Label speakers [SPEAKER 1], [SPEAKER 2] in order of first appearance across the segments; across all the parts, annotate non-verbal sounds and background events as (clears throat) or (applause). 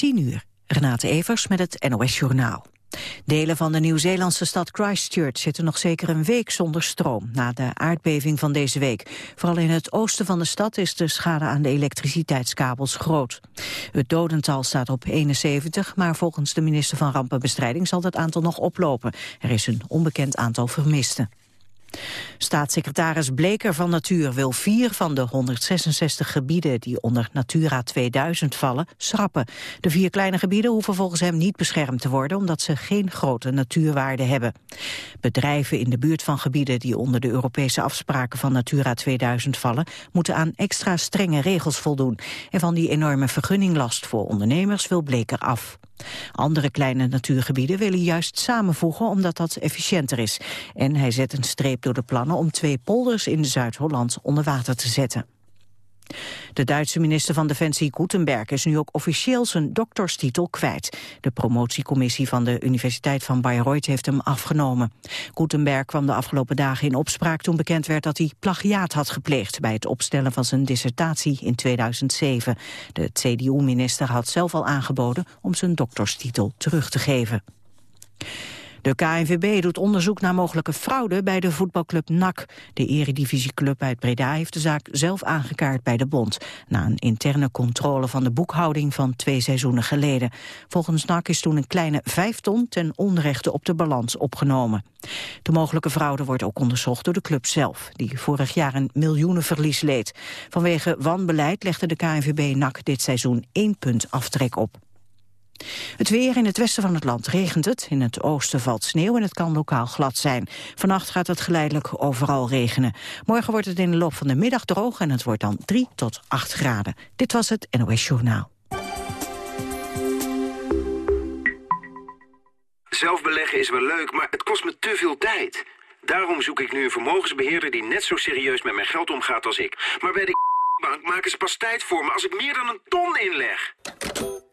[SPEAKER 1] 10 uur. Renate Evers met het NOS Journaal. Delen van de Nieuw-Zeelandse stad Christchurch zitten nog zeker een week zonder stroom na de aardbeving van deze week. Vooral in het oosten van de stad is de schade aan de elektriciteitskabels groot. Het dodental staat op 71, maar volgens de minister van Rampenbestrijding zal het aantal nog oplopen. Er is een onbekend aantal vermisten. Staatssecretaris Bleker van Natuur wil vier van de 166 gebieden die onder Natura 2000 vallen, schrappen. De vier kleine gebieden hoeven volgens hem niet beschermd te worden omdat ze geen grote natuurwaarde hebben. Bedrijven in de buurt van gebieden die onder de Europese afspraken van Natura 2000 vallen, moeten aan extra strenge regels voldoen. En van die enorme vergunninglast voor ondernemers wil Bleker af. Andere kleine natuurgebieden willen juist samenvoegen omdat dat efficiënter is. En hij zet een streep door de plannen om twee polders in Zuid-Holland onder water te zetten. De Duitse minister van Defensie Gutenberg is nu ook officieel zijn dokterstitel kwijt. De promotiecommissie van de Universiteit van Bayreuth heeft hem afgenomen. Gutenberg kwam de afgelopen dagen in opspraak toen bekend werd dat hij plagiaat had gepleegd bij het opstellen van zijn dissertatie in 2007. De CDU-minister had zelf al aangeboden om zijn dokterstitel terug te geven. De KNVB doet onderzoek naar mogelijke fraude bij de voetbalclub NAC. De eredivisieclub uit Breda heeft de zaak zelf aangekaart bij de bond... na een interne controle van de boekhouding van twee seizoenen geleden. Volgens NAC is toen een kleine vijf ton ten onrechte op de balans opgenomen. De mogelijke fraude wordt ook onderzocht door de club zelf... die vorig jaar een miljoenenverlies leed. Vanwege wanbeleid legde de KNVB NAC dit seizoen één punt aftrek op. Het weer in het westen van het land regent het. In het oosten valt sneeuw en het kan lokaal glad zijn. Vannacht gaat het geleidelijk overal regenen. Morgen wordt het in de loop van de middag droog en het wordt dan 3 tot 8 graden. Dit was het NOS Journaal.
[SPEAKER 2] Zelf beleggen is wel leuk, maar het kost me te veel tijd. Daarom zoek ik nu een vermogensbeheerder die net zo serieus met mijn geld omgaat als ik. Maar bij de (laughs) bank maken ze pas tijd voor me als ik meer dan een ton inleg.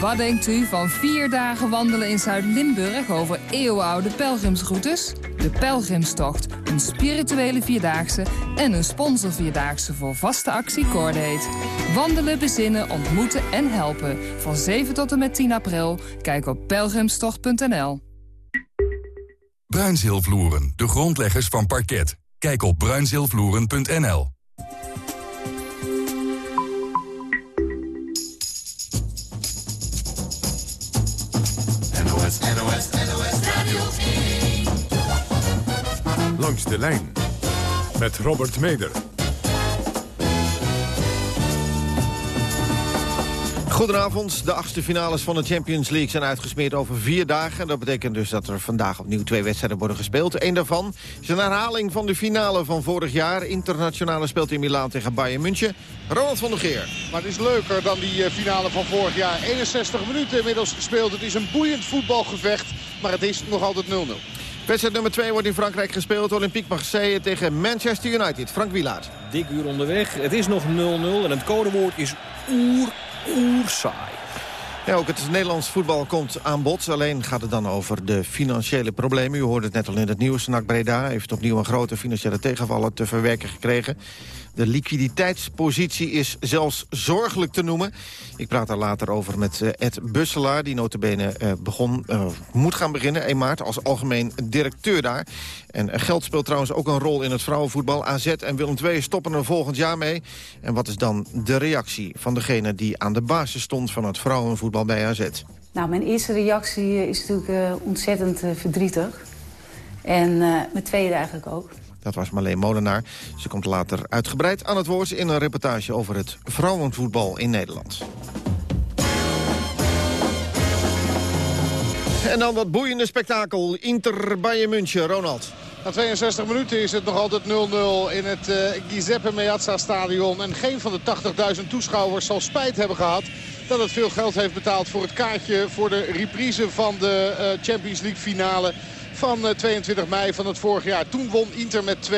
[SPEAKER 3] Wat denkt u van vier dagen wandelen in Zuid-Limburg over eeuwenoude pelgrimsroutes? De Pelgrimstocht, een spirituele vierdaagse en een sponsorvierdaagse voor vaste actie Cordate. Wandelen, bezinnen, ontmoeten en helpen. Van 7 tot en met 10 april. Kijk op pelgrimstocht.nl.
[SPEAKER 4] Bruinzeelvloeren, de grondleggers van parket. Kijk op bruinzeelvloeren.nl.
[SPEAKER 5] Langs de lijn met Robert Meder.
[SPEAKER 6] Goedenavond. De achtste finales van de Champions League zijn uitgesmeerd over vier dagen. Dat betekent dus dat er vandaag opnieuw twee wedstrijden worden gespeeld. Eén daarvan is een herhaling van de finale van vorig jaar. Internationale speelt in Milaan tegen Bayern München. Ronald van der Geer.
[SPEAKER 7] Maar het is leuker dan die eh, finale van vorig jaar. 61 minuten inmiddels gespeeld. Het is een boeiend voetbalgevecht. Maar het is nog altijd 0-0.
[SPEAKER 6] Wedstrijd nummer 2 wordt in Frankrijk gespeeld. Olympique Marseille tegen Manchester United. Frank Wielaert.
[SPEAKER 8] Dik uur onderweg. Het is nog 0-0 en het codewoord is oer oerzaai.
[SPEAKER 6] Ja, ook het Nederlands voetbal komt aan bod. Alleen gaat het dan over de financiële problemen. U hoorde het net al in het nieuws. NAC Breda heeft opnieuw een grote financiële tegenvallen te verwerken gekregen. De liquiditeitspositie is zelfs zorgelijk te noemen. Ik praat daar later over met eh, Ed Busselaar... die notabene uh, begon, uh, moet gaan beginnen 1 maart als algemeen directeur daar. En geld speelt trouwens ook een rol in het vrouwenvoetbal. AZ en Willem II stoppen er volgend jaar mee. En wat is dan de reactie van degene die aan de basis stond... van het vrouwenvoetbal bij AZ?
[SPEAKER 9] Nou, mijn eerste reactie is natuurlijk ontzettend verdrietig. En mijn tweede eigenlijk ook.
[SPEAKER 6] Dat was Marleen Molenaar. Ze komt later uitgebreid aan het woord in een reportage over het vrouwenvoetbal in Nederland. En dan wat boeiende spektakel. Inter Bayern München, Ronald.
[SPEAKER 7] Na 62 minuten is het nog altijd 0-0 in het uh, Giuseppe Meazza stadion. En geen van de 80.000 toeschouwers zal spijt hebben gehad dat het veel geld heeft betaald voor het kaartje... voor de reprise van de uh, Champions League finale van 22 mei van het vorig jaar. Toen won Inter met 2-0.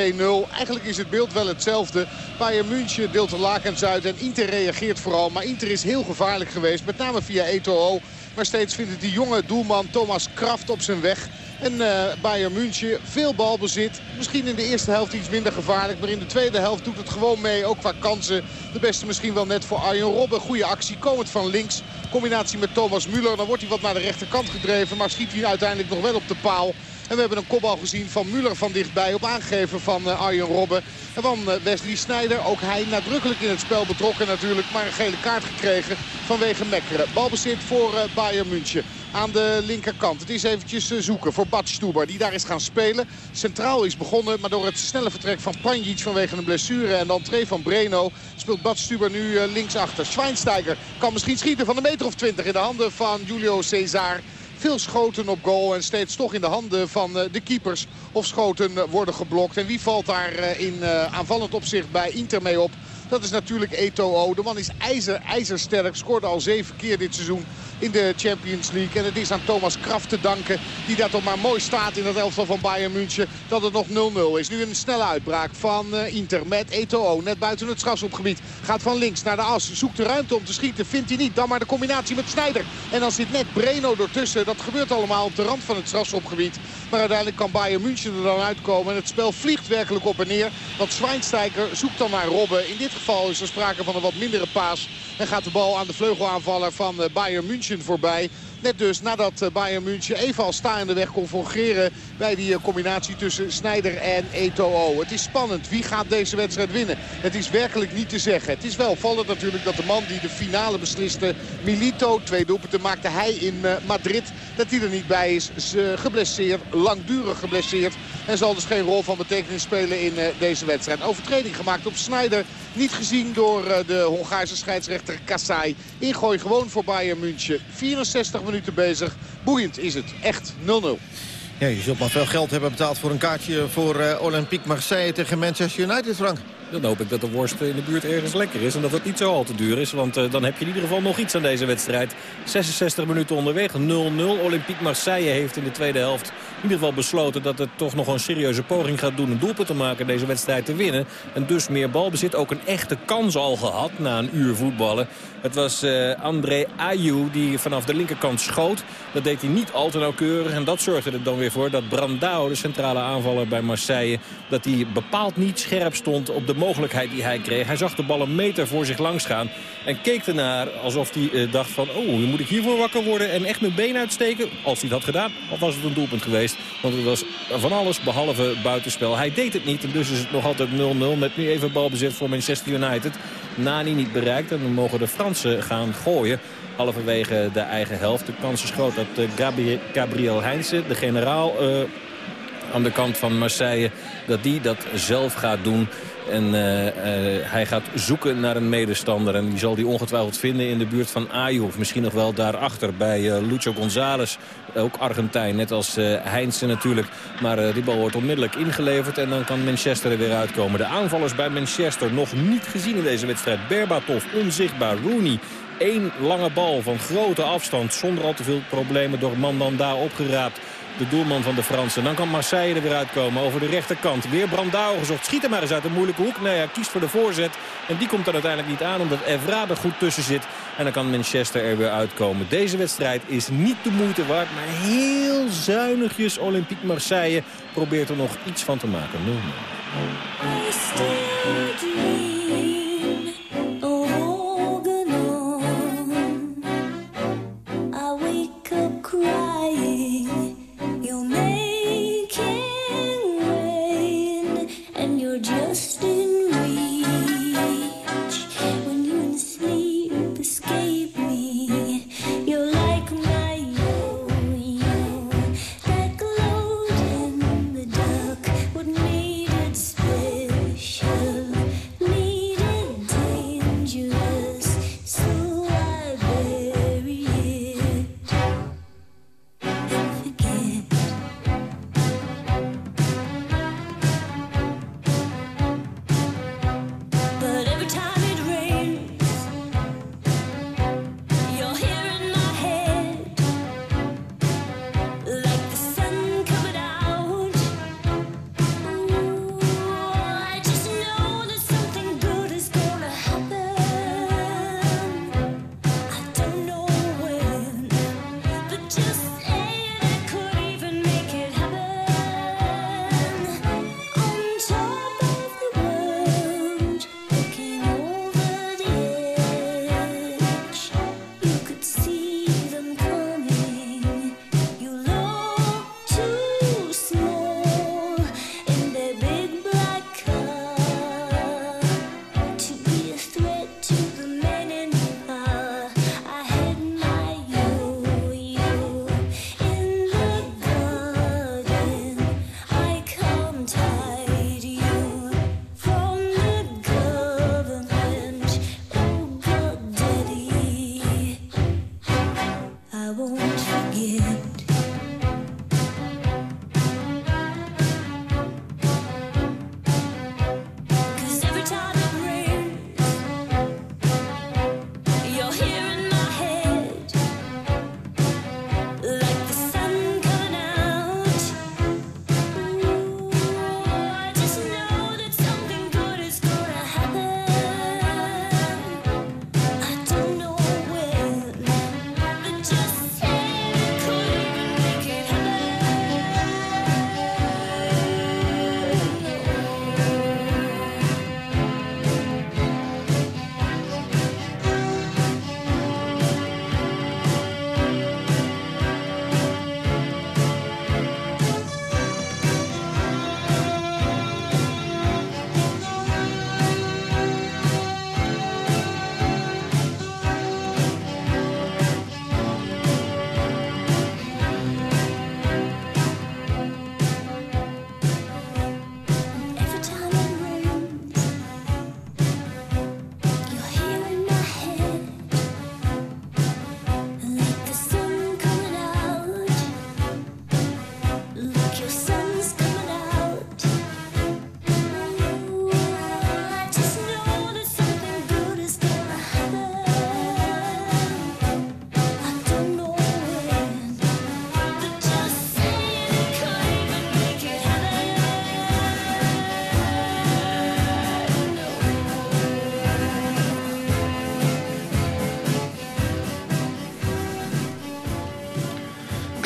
[SPEAKER 7] Eigenlijk is het beeld wel hetzelfde. Bayern München deelt de lakens uit en Inter reageert vooral. Maar Inter is heel gevaarlijk geweest. Met name via Eto'o. Maar steeds vindt het die jonge doelman Thomas Kraft op zijn weg. En uh, Bayern München veel balbezit. Misschien in de eerste helft iets minder gevaarlijk. Maar in de tweede helft doet het gewoon mee. Ook qua kansen. De beste misschien wel net voor Arjen Robben. Goede actie. Komend van links. Combinatie met Thomas Müller. Dan wordt hij wat naar de rechterkant gedreven. Maar schiet hij uiteindelijk nog wel op de paal. En we hebben een kopbal gezien van Müller van dichtbij op aangeven van uh, Arjen Robben. En van uh, Wesley Sneijder. Ook hij nadrukkelijk in het spel betrokken natuurlijk. Maar een gele kaart gekregen vanwege Mekkeren. Balbezit voor uh, Bayern München aan de linkerkant. Het is eventjes zoeken voor Bad Stuber die daar is gaan spelen. Centraal is begonnen, maar door het snelle vertrek van Panjic vanwege een blessure en dan twee van Breno speelt Bad Stuber nu linksachter. Schweinsteiger kan misschien schieten van een meter of twintig in de handen van Julio Cesar. Veel schoten op goal en steeds toch in de handen van de keepers of schoten worden geblokt. En wie valt daar in aanvallend opzicht bij Inter mee op? Dat is natuurlijk Eto'o. De man is ijzer, ijzersterk. Scoorde al zeven keer dit seizoen in de Champions League. En het is aan Thomas Kraft te danken. Die daar toch maar mooi staat in het elftal van Bayern München. Dat het nog 0-0 is. Nu een snelle uitbraak van uh, Inter met Eto'o. Net buiten het strafschopgebied. Gaat van links naar de as. Zoekt de ruimte om te schieten. Vindt hij niet. Dan maar de combinatie met Snijder. En dan zit net Breno ertussen. Dat gebeurt allemaal op de rand van het strafschopgebied. Maar uiteindelijk kan Bayern München er dan uitkomen. En het spel vliegt werkelijk op en neer. Want Schweinsteiger zoekt dan naar Robben. In dit geval is er sprake van een wat mindere paas. En gaat de bal aan de vleugelaanvaller van Bayern München voorbij. Net dus nadat Bayern München even al staande weg kon fungeren bij die combinatie tussen Snijder en Eto'o. Het is spannend. Wie gaat deze wedstrijd winnen? Het is werkelijk niet te zeggen. Het is wel vallend natuurlijk dat de man die de finale besliste, Milito, twee doelpunten maakte hij in Madrid, dat hij er niet bij is. is geblesseerd, langdurig geblesseerd. En zal dus geen rol van betekenis spelen in deze wedstrijd. Overtreding gemaakt op Snijder. Niet gezien door de Hongaarse scheidsrechter Kassai. Ingooi gewoon voor Bayern München. 64 minuten bezig. Boeiend is het. Echt 0-0.
[SPEAKER 6] Ja, je zult maar veel geld hebben betaald voor een kaartje voor uh, Olympique Marseille tegen Manchester United, Frank.
[SPEAKER 8] Dan hoop ik dat de worst in de buurt ergens lekker is. En dat het niet zo al te duur is. Want uh, dan heb je in ieder geval nog iets aan deze wedstrijd. 66 minuten onderweg. 0-0. Olympique Marseille heeft in de tweede helft ieder geval besloten dat het toch nog een serieuze poging gaat doen. Een doelpunt te maken deze wedstrijd te winnen. En dus meer balbezit. Ook een echte kans al gehad na een uur voetballen. Het was uh, André Ayou die vanaf de linkerkant schoot. Dat deed hij niet al te nauwkeurig. En dat zorgde er dan weer voor dat Brandao, de centrale aanvaller bij Marseille... dat hij bepaald niet scherp stond op de mogelijkheid die hij kreeg. Hij zag de bal een meter voor zich langs gaan. En keek ernaar alsof hij uh, dacht van... oh, moet ik hiervoor wakker worden en echt mijn been uitsteken? Als hij dat had gedaan, of was het een doelpunt geweest. Want het was van alles behalve buitenspel. Hij deed het niet en dus is het nog altijd 0-0. Met nu even balbezit voor Manchester United. Nani niet bereikt en dan mogen de Fransen gaan gooien halverwege de eigen helft. De kans is groot dat uh, Gabriel, Gabriel de generaal uh, aan de kant van Marseille... dat die dat zelf gaat doen. En uh, uh, hij gaat zoeken naar een medestander. En die zal die ongetwijfeld vinden in de buurt van Ayu. Of misschien nog wel daarachter bij uh, Lucho González. Ook Argentijn, net als Heinze natuurlijk. Maar die bal wordt onmiddellijk ingeleverd. En dan kan Manchester er weer uitkomen. De aanvallers bij Manchester nog niet gezien in deze wedstrijd. Berbatov, onzichtbaar. Rooney, Eén lange bal van grote afstand zonder al te veel problemen door Mandanda opgeraapt. De doelman van de Fransen. Dan kan Marseille er weer uitkomen over de rechterkant. Weer Brandao gezocht. Schiet hem maar eens uit een moeilijke hoek. Nee, hij kiest voor de voorzet. En die komt er uiteindelijk niet aan omdat Evra er goed tussen zit. En dan kan Manchester er weer uitkomen. Deze wedstrijd is niet de moeite waard. Maar heel zuinigjes Olympique Marseille probeert er nog iets van te maken. 0-0.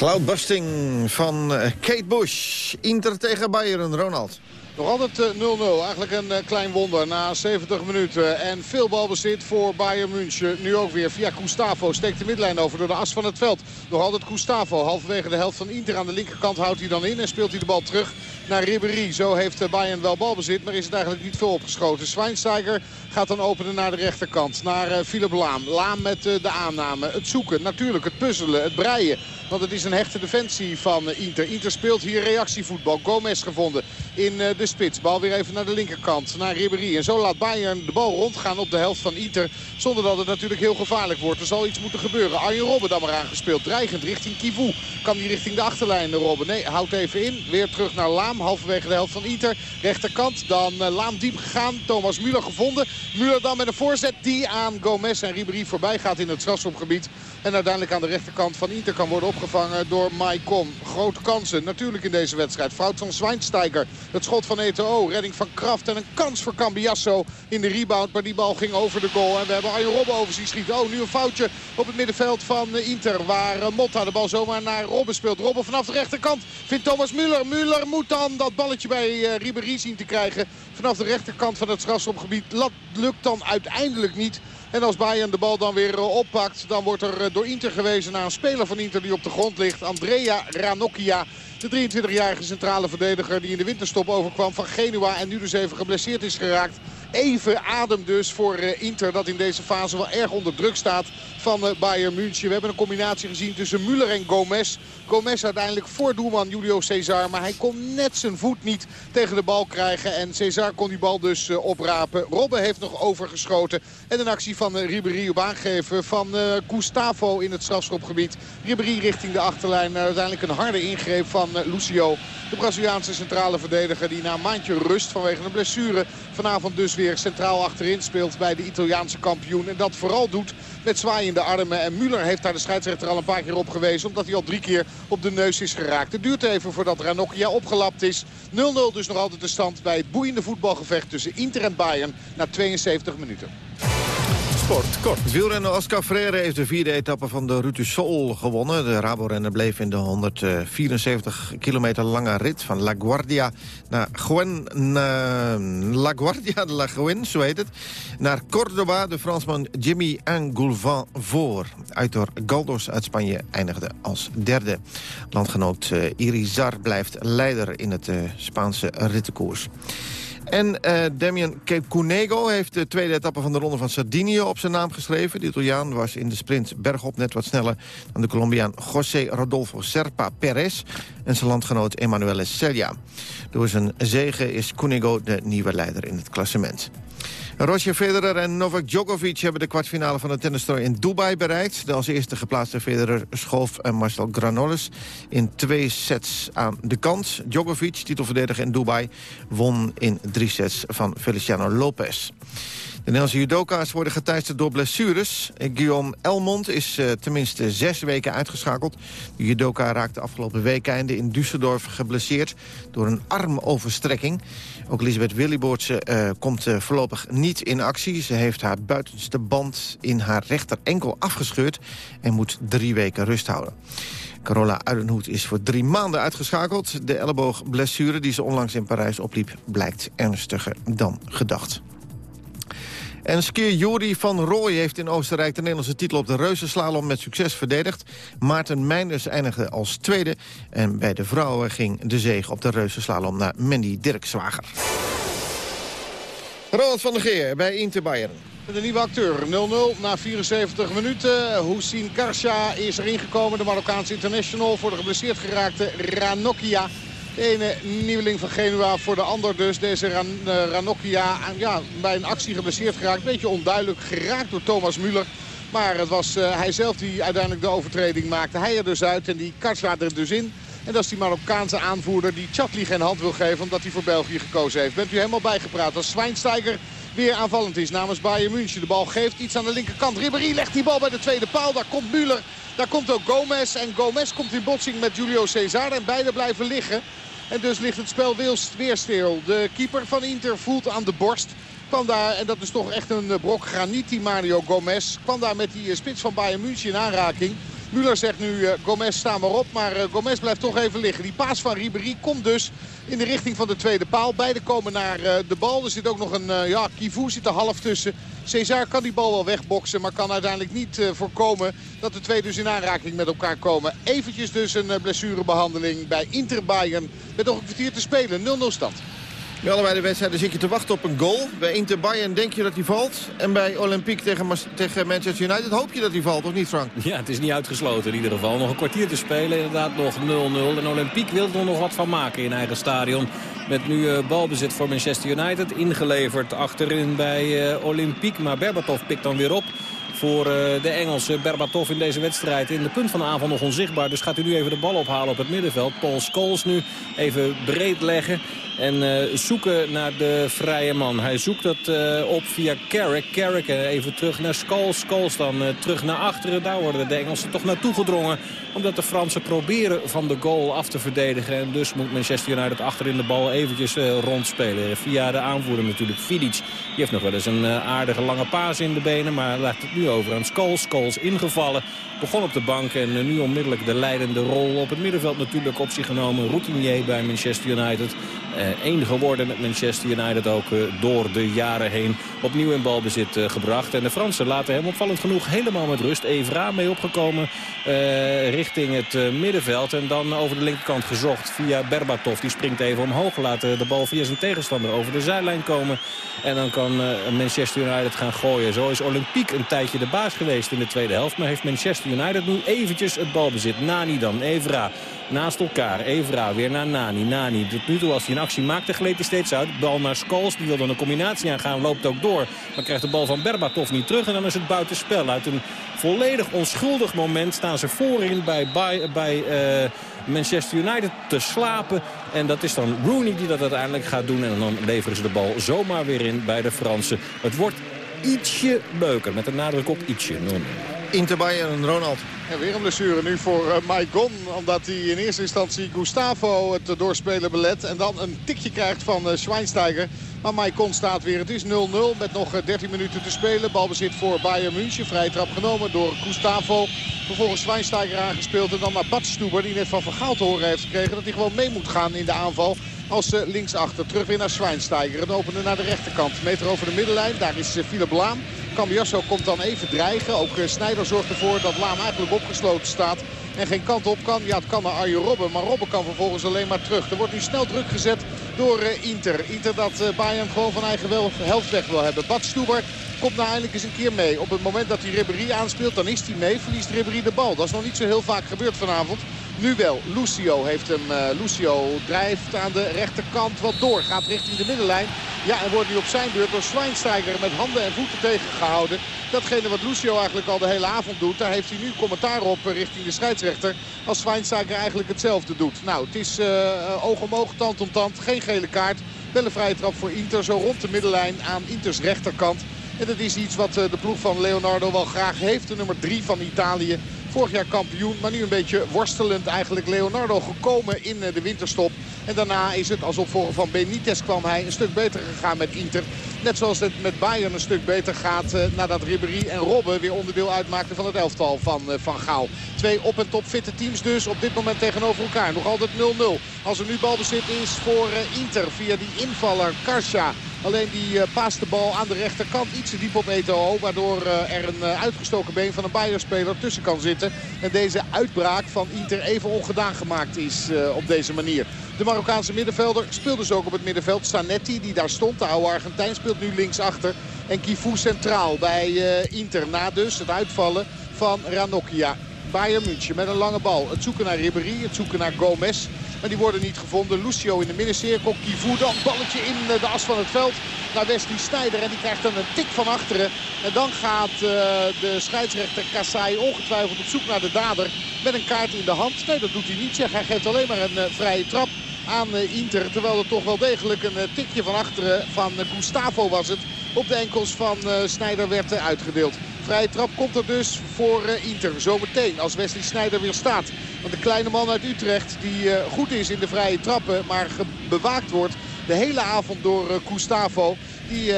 [SPEAKER 6] Cloudbusting van eh, Kate Bush. Inter tegen Bayern, Ronald.
[SPEAKER 7] Nog altijd 0-0. Eh, Eigenlijk een eh, klein wonder na 70 minuten. En veel balbezit voor Bayern München. Nu ook weer via Gustavo. Steekt de midlijn over door de as van het veld. Nog altijd Gustavo. Halverwege de helft van Inter aan de linkerkant houdt hij dan in. En speelt hij de bal terug naar Ribéry. Zo heeft Bayern wel balbezit. Maar is het eigenlijk niet veel opgeschoten. Schweinsteiger gaat dan openen naar de rechterkant. Naar Philip Laam. Laam met de aanname. Het zoeken. Natuurlijk het puzzelen. Het breien. Want het is een hechte defensie van Inter. Inter speelt hier reactievoetbal. Gomez gevonden in de spits. Bal weer even naar de linkerkant, naar Ribéry. En zo laat Bayern de bal rondgaan op de helft van Inter. Zonder dat het natuurlijk heel gevaarlijk wordt. Er zal iets moeten gebeuren. Arjen Robben dan maar aangespeeld. Dreigend richting Kivu. Kan die richting de achterlijn Robben? Nee, houdt even in. Weer terug naar Laam. Halverwege de helft van Inter. Rechterkant. Dan Laam diep gegaan. Thomas Müller gevonden. Müller dan met een voorzet die aan Gomez en Ribéry voorbij gaat in het strafschopgebied. En uiteindelijk aan de rechterkant van Inter kan worden opgevangen door Maicon. Grote kansen natuurlijk in deze wedstrijd. Fout van Schweinsteiger. Het schot van Eto'o. Redding van Kraft en een kans voor Cambiasso in de rebound. Maar die bal ging over de goal. En we hebben Arjen Robben over zien schieten. Oh, nu een foutje op het middenveld van Inter. Waar Motta de bal zomaar naar Robben speelt. Robben vanaf de rechterkant vindt Thomas Müller. Müller moet dan dat balletje bij uh, Ribéry zien te krijgen. Vanaf de rechterkant van het strafschopgebied. Lukt dan uiteindelijk niet. En als Bayern de bal dan weer oppakt, dan wordt er door Inter gewezen naar een speler van Inter die op de grond ligt. Andrea Ranocchia. De 23-jarige centrale verdediger die in de winterstop overkwam van Genua en nu dus even geblesseerd is geraakt. Even adem dus voor Inter dat in deze fase wel erg onder druk staat van Bayern München. We hebben een combinatie gezien tussen Müller en Gomez. Gomez uiteindelijk voor doelman Julio Cesar. Maar hij kon net zijn voet niet tegen de bal krijgen. En Cesar kon die bal dus oprapen. Robben heeft nog overgeschoten. En een actie van Ribéry op aangeven van Gustavo in het strafschopgebied. Ribéry richting de achterlijn. Uiteindelijk een harde ingreep van Lucio. De Braziliaanse centrale verdediger die na een maandje rust vanwege een blessure vanavond dus weer centraal achterin speelt bij de Italiaanse kampioen. En dat vooral doet met zwaaiende armen. En Müller heeft daar de scheidsrechter al een paar keer op gewezen. Omdat hij al drie keer op de neus is geraakt. Het duurt even voordat Ranocchia opgelapt is. 0-0 dus nog altijd de stand bij het boeiende voetbalgevecht tussen Inter en Bayern na 72 minuten.
[SPEAKER 6] Sport, kort. Wielrenner Oscar Freire heeft de vierde etappe van de Route Sol gewonnen. De Rabo-renner bleef in de 174 kilometer lange rit van La Guardia naar Guen, na La Guardia de La Guen, zo heet het, naar Cordoba de Fransman Jimmy Angoulvan voor. Aitor Galdos uit Spanje eindigde als derde. Landgenoot uh, Irizar blijft leider in het uh, Spaanse rittenkoers. En uh, Damian Cunego heeft de tweede etappe van de Ronde van Sardinië op zijn naam geschreven. De Italiaan was in de sprint bergop net wat sneller dan de Colombiaan José Rodolfo Serpa Perez en zijn landgenoot Emanuele Celia. Door zijn zege is Cunego de nieuwe leider in het klassement. Roger Federer en Novak Djokovic hebben de kwartfinale van de tennistoernooi in Dubai bereikt. De als eerste geplaatste Federer schoof Marcel Granollers in twee sets aan de kant. Djokovic, titelverdediger in Dubai, won in drie sets van Feliciano Lopez. De Nederlandse judoka's worden geteisterd door blessures. Guillaume Elmond is uh, tenminste zes weken uitgeschakeld. De judoka raakte afgelopen weekende in Düsseldorf geblesseerd... door een armoverstrekking. Ook Elisabeth Williboortse uh, komt uh, voorlopig niet in actie. Ze heeft haar buitenste band in haar rechter enkel afgescheurd... en moet drie weken rust houden. Carola Uilenhoed is voor drie maanden uitgeschakeld. De elleboogblessure die ze onlangs in Parijs opliep... blijkt ernstiger dan gedacht. En skier Juri van Rooij heeft in Oostenrijk de Nederlandse titel op de reuzenslalom met succes verdedigd. Maarten Meinders eindigde als tweede. En bij de vrouwen ging de zege op de reuzenslalom naar Mandy Dirkswager. Ronald van der Geer bij Inter Bayern.
[SPEAKER 7] De nieuwe acteur 0-0 na 74 minuten. Hussein Karsha is erin gekomen. De Marokkaanse international voor de geblesseerd geraakte Ranocchia. De ene nieuweling van Genua voor de ander dus. Deze Ran, uh, Ranocchia ja, bij een actie geblesseerd geraakt. Beetje onduidelijk geraakt door Thomas Müller. Maar het was uh, hij zelf die uiteindelijk de overtreding maakte. Hij er dus uit en die Karsla er dus in. En dat is die Marokkaanse aanvoerder die Chatli geen hand wil geven... omdat hij voor België gekozen heeft. Bent u helemaal bijgepraat als Schweinsteiger weer aanvallend is namens Bayern München. De bal geeft iets aan de linkerkant. Ribéry legt die bal bij de tweede paal. Daar komt Müller. Daar komt ook Gomez. En Gomez komt in botsing met Julio Cesar. En beide blijven liggen. En dus ligt het spel weer stil. De keeper van Inter voelt aan de borst. Kwam daar, en dat is toch echt een brok graniet, die Mario Gomez. Kwam daar met die spits van Bayern München in aanraking. Müller zegt nu Gomez sta maar op. Maar Gomez blijft toch even liggen. Die paas van Ribéry komt dus in de richting van de tweede paal. Beide komen naar de bal. Er zit ook nog een, ja, Kivu zit er half tussen. Cesar kan die bal wel wegboksen, maar kan uiteindelijk niet voorkomen dat de twee dus in aanraking met elkaar komen. Eventjes dus een blessurebehandeling bij Inter Bayern. Met nog een kwartier te spelen. 0-0 stand.
[SPEAKER 6] Bij allebei de wedstrijden zit je te wachten op een goal. Bij Inter Bayern denk je dat hij valt. En bij Olympique tegen, tegen Manchester United hoop je dat hij valt, of niet Frank?
[SPEAKER 8] Ja, het is niet uitgesloten in ieder geval. Nog een kwartier te spelen, inderdaad nog 0-0. En Olympique wil er nog wat van maken in eigen stadion. Met nu uh, balbezit voor Manchester United. Ingeleverd achterin bij uh, Olympique. Maar Berbatov pikt dan weer op voor eh, de Engelse Berbatov in deze wedstrijd. In de punt van de aanval nog onzichtbaar. Dus gaat u nu even de bal ophalen op het middenveld. Paul Scholes nu even breed leggen. En uh, zoeken naar de vrije man. Hij zoekt dat uh, op via Carrick. Carrick even terug naar Scholes. Scholes dan terug naar achteren. Daar worden de Engelsen toch naartoe gedrongen. Omdat de Fransen proberen van de goal af te verdedigen. En dus moet Manchester United achterin de bal eventjes rondspelen. Via de aanvoerder natuurlijk Fidic. Die heeft nog wel eens een aardige lange paas in de benen. Maar laat het nu over aan Scholes. Scholes ingevallen. Begon op de bank en nu onmiddellijk de leidende rol op het middenveld natuurlijk op zich genomen. Routinier bij Manchester United. Eh, geworden met Manchester United ook eh, door de jaren heen. Opnieuw in balbezit eh, gebracht. En de Fransen laten hem opvallend genoeg helemaal met rust. Evra mee opgekomen richting het middenveld. En dan over de linkerkant gezocht via Berbatov. Die springt even omhoog. Laat de bal via zijn tegenstander over de zijlijn komen. En dan kan Manchester United gaan gooien. Zo is Olympique een tijdje de baas geweest in de tweede helft. Maar heeft Manchester United nu eventjes het balbezit. Nani dan, Evra naast elkaar. Evra weer naar Nani. Nani, tot nu toe als hij een actie maakte, gleed hij steeds uit. Bal naar Scholes, die wil dan een combinatie aangaan, loopt ook door. Maar krijgt de bal van Berbatov niet terug en dan is het buitenspel. Uit een volledig onschuldig moment staan ze voorin bij, bij, uh, Manchester United te slapen. En dat is dan Rooney die dat uiteindelijk gaat doen. En dan leveren ze de bal zomaar weer in bij de Fransen. Het wordt ietsje leuker, met een nadruk op ietsje.
[SPEAKER 6] Inter Bayern, Ronald.
[SPEAKER 7] En weer een blessure nu voor uh, Maicon. Omdat hij in eerste instantie Gustavo het doorspelen belet. En dan een tikje krijgt van uh, Schweinsteiger. Maar Maicon staat weer. Het is 0-0 met nog 13 eh, minuten te spelen. Balbezit voor Bayern München. Vrije trap genomen door Gustavo. Vervolgens Schweinsteiger aangespeeld. En dan naar Badstuber die net van Van Gaal te horen heeft gekregen. Dat hij gewoon mee moet gaan in de aanval als linksachter. Terug weer naar Schweinsteiger. Het opende naar de rechterkant. Meter over de middenlijn. Daar is Philip Laam. Cambiasso komt dan even dreigen. Ook eh, Snijder zorgt ervoor dat Laam eigenlijk opgesloten staat. En geen kant op kan. Ja, het kan naar Arjen Robben. Maar Robben kan vervolgens alleen maar terug. Er wordt nu snel druk gezet door eh, Inter. Inter dat uh, Bayern gewoon van eigen helft weg wil hebben. Bad Stuber komt nou eindelijk eens een keer mee. Op het moment dat hij Ribéry aanspeelt, dan is hij mee. Verliest Ribéry de bal. Dat is nog niet zo heel vaak gebeurd vanavond. Nu wel. Lucio heeft hem. Lucio drijft aan de rechterkant wat door. Gaat richting de middenlijn. Ja, en wordt nu op zijn beurt door Schweinsteiger met handen en voeten tegengehouden. Datgene wat Lucio eigenlijk al de hele avond doet. Daar heeft hij nu commentaar op richting de scheidsrechter. Als Schweinsteiger eigenlijk hetzelfde doet. Nou, het is uh, oog om oog, tand om tand. Geen gele kaart. Wel een vrije trap voor Inter. Zo rond de middenlijn aan Inters rechterkant. En dat is iets wat de ploeg van Leonardo wel graag heeft. De nummer 3 van Italië. Vorig jaar kampioen, maar nu een beetje worstelend eigenlijk. Leonardo gekomen in de winterstop. En daarna is het als opvolger van Benitez kwam hij een stuk beter gegaan met Inter. Net zoals het met Bayern een stuk beter gaat uh, nadat Ribéry en Robben weer onderdeel uitmaakten van het elftal van uh, Van Gaal. Twee op- en top fitte teams dus op dit moment tegenover elkaar. Nog altijd 0-0. Als er nu balbezit is voor uh, Inter via die invaller Karsja. Alleen die paast de bal aan de rechterkant iets te diep op Eto'o. Waardoor er een uitgestoken been van een Bayern-speler tussen kan zitten. En deze uitbraak van Inter even ongedaan gemaakt is op deze manier. De Marokkaanse middenvelder speelt dus ook op het middenveld. Sanetti die daar stond, de oude Argentijn, speelt nu linksachter. En Kifu centraal bij Inter. Na dus het uitvallen van Ranocchia. Bayern München met een lange bal. Het zoeken naar Ribéry, het zoeken naar Gomez. Maar die worden niet gevonden. Lucio in de middencirkel. Kivu dan balletje in eh, de as van het veld naar Wesley Sneijder. En die krijgt dan een tik van achteren. En dan gaat uh, de scheidsrechter Kassai ongetwijfeld op zoek naar de dader. Met een kaart in de hand. Nee, dat doet hij niet. Zeg. Hij geeft alleen maar een vrije trap aan uh, Inter. Terwijl er toch wel degelijk een tikje van achteren van Gustavo was het. Op de enkels van Snijder werd uitgedeeld. Vrije trap komt er dus voor Inter. Zometeen als Wesley Sneijder weer staat. Want de kleine man uit Utrecht die goed is in de vrije trappen. Maar bewaakt wordt de hele avond door Gustavo. Die uh,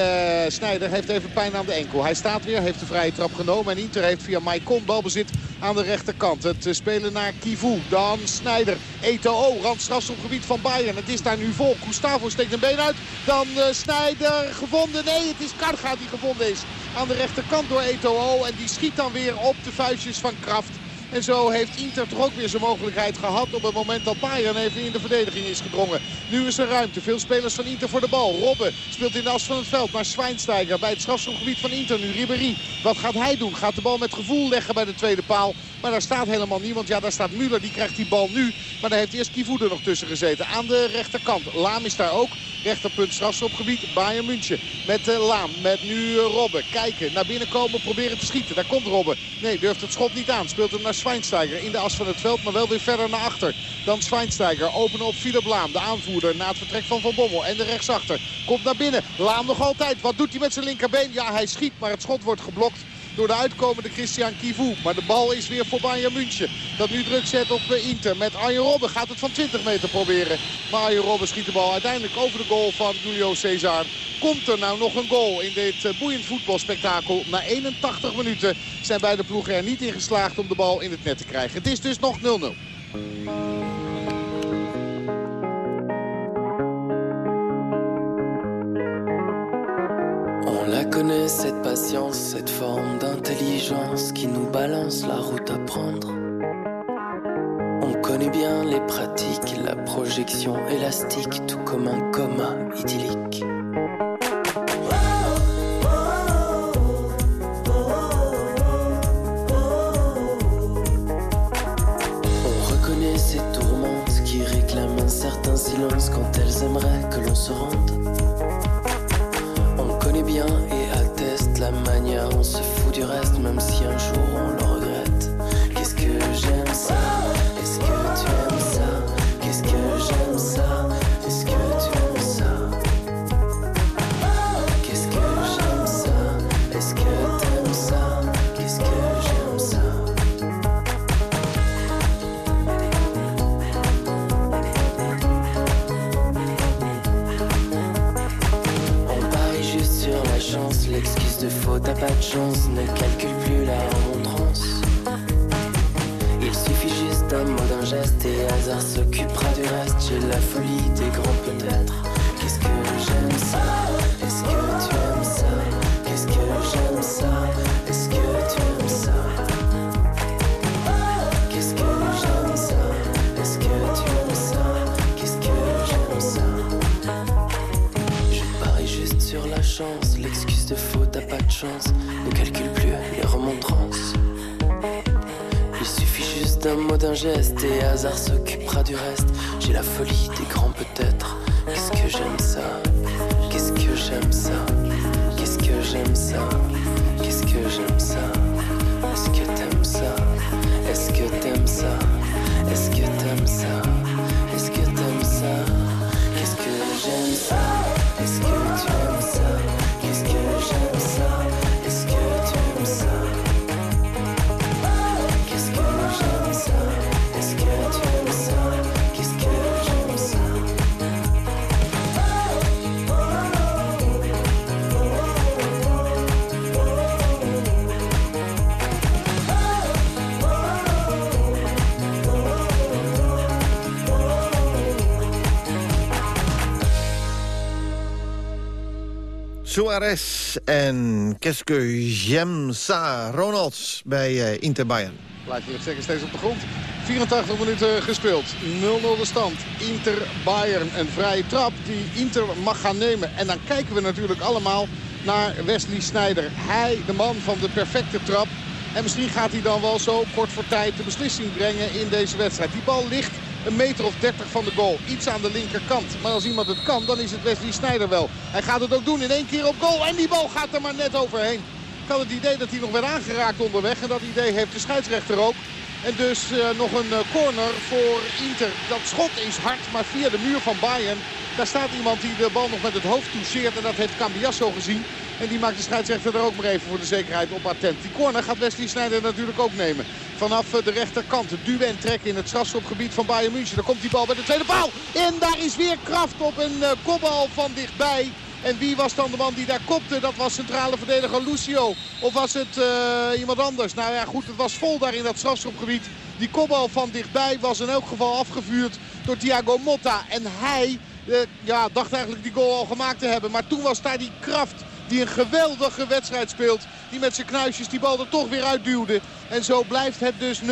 [SPEAKER 7] Snijder heeft even pijn aan de enkel. Hij staat weer, heeft de vrije trap genomen. En Inter heeft via Maicon balbezit aan de rechterkant. Het spelen naar Kivu. Dan Snijder. Eto'o. Gebied van Bayern. Het is daar nu vol. Gustavo steekt een been uit. Dan uh, Snijder gevonden. Nee, het is Karga die gevonden is. Aan de rechterkant door Eto'o. En die schiet dan weer op de vuistjes van Kraft. En zo heeft Inter toch ook weer zijn mogelijkheid gehad op het moment dat Bayern even in de verdediging is gedrongen. Nu is er ruimte. Veel spelers van Inter voor de bal. Robben speelt in de as van het veld naar Schweinsteiger bij het strafschopgebied van Inter. Nu Ribéry. Wat gaat hij doen? Gaat de bal met gevoel leggen bij de tweede paal. Maar daar staat helemaal niemand. Ja, daar staat Müller. Die krijgt die bal nu. Maar daar heeft eerst Kivu er nog tussen gezeten. Aan de rechterkant. Laam is daar ook. Rechterpunt strafschopgebied. Bayern München. Met uh, Laam. Met nu uh, Robben. Kijken. Naar binnen komen. Proberen te schieten. Daar komt Robben. Nee, durft het schot niet aan. Speelt hem naar Schweinsteiger. In de as van het veld. Maar wel weer verder naar achter. Dan Schweinsteiger. Openen op Philip Laam. De aanvoerder na het vertrek van Van Bommel. En de rechtsachter. Komt naar binnen. Laam nog altijd. Wat doet hij met zijn linkerbeen? Ja, hij schiet. Maar het schot wordt geblokt door de uitkomende Christian Kivu. Maar de bal is weer voor Bayern München. Dat nu druk zet op eh, Inter. Met Arjen Robben gaat het van 20 meter proberen. Maar Arjen Robben schiet de bal uiteindelijk over de goal van Julio Cesar. Komt er nou nog een goal in dit eh, boeiend voetbalspektakel? Na 81 minuten zijn beide ploegen er niet in geslaagd om de bal in het net te krijgen. Het is dus nog 0-0.
[SPEAKER 10] Connais cette patience, cette forme d'intelligence qui nous balance la route à prendre. On connaît bien les pratiques, la projection élastique, tout comme un coma idyllique. On reconnaît ces tourmentes qui réclament un certain silence quand elles aimeraient que l'on se rende. On connaît bien la manière, on se fout du reste, même si un jour on le ne calcule plus la remontrance. Il suffit juste d'un mot, d'un geste et hasard s'occupera du reste. J'ai la folie des grands peut-être. Qu'est-ce que j'aime ça? Est-ce que tu aimes ça? Qu'est-ce que j'aime ça? Est-ce que tu aimes ça? Qu'est-ce que j'aime ça? Est-ce que tu aimes ça? Qu'est-ce que j'aime ça? Je parie juste sur la chance, l'excuse de faute, t'as pas de chance, ne calcule plus les remontrances. Il suffit juste d'un mot, d'un geste et hasard s'occupera du reste. J'ai la folie des grands peut-être. Qu'est-ce que j'aime ça? Qu'est-ce que j'aime ça? Qu'est-ce que j'aime ça? Qu'est-ce que j'aime ça? Est-ce que t'aimes ça? Est-ce que t'aimes ça? Est-ce que t'aimes ça?
[SPEAKER 6] Suarez en j'aime ça. Ronalds bij eh, Inter Bayern.
[SPEAKER 7] Blijft hier zeggen steeds op de grond. 84 minuten gespeeld. 0-0 de stand. Inter Bayern. Een vrije trap die Inter mag gaan nemen. En dan kijken we natuurlijk allemaal naar Wesley Sneijder. Hij, de man van de perfecte trap. En misschien gaat hij dan wel zo kort voor tijd de beslissing brengen in deze wedstrijd. Die bal ligt een meter of 30 van de goal. Iets aan de linkerkant. Maar als iemand het kan, dan is het Wesley Sneijder wel. Hij gaat het ook doen in één keer op goal. En die bal gaat er maar net overheen. Ik had het idee dat hij nog werd aangeraakt onderweg. En dat idee heeft de scheidsrechter ook. En dus eh, nog een eh, corner voor Inter. Dat schot is hard, maar via de muur van Bayern. Daar staat iemand die de bal nog met het hoofd toucheert. En dat heeft Cambiasso gezien. En die maakt de scheidsrechter er ook maar even voor de zekerheid op attent. Die corner gaat Wesley Sneijder natuurlijk ook nemen. Vanaf eh, de rechterkant. Duwen en trekken in het strafschopgebied van Bayern München. Daar komt die bal bij de tweede paal. En daar is weer kracht op een uh, kopbal van dichtbij. En wie was dan de man die daar kopte? Dat was centrale verdediger Lucio. Of was het uh, iemand anders? Nou ja goed, het was vol daar in dat strafschopgebied. Die kopbal van dichtbij was in elk geval afgevuurd door Thiago Motta. En hij ja, dacht eigenlijk die goal al gemaakt te hebben. Maar toen was daar die kracht die een geweldige wedstrijd speelt. Die met zijn knuisjes die bal er toch weer uitduwde. En zo blijft het dus 0-0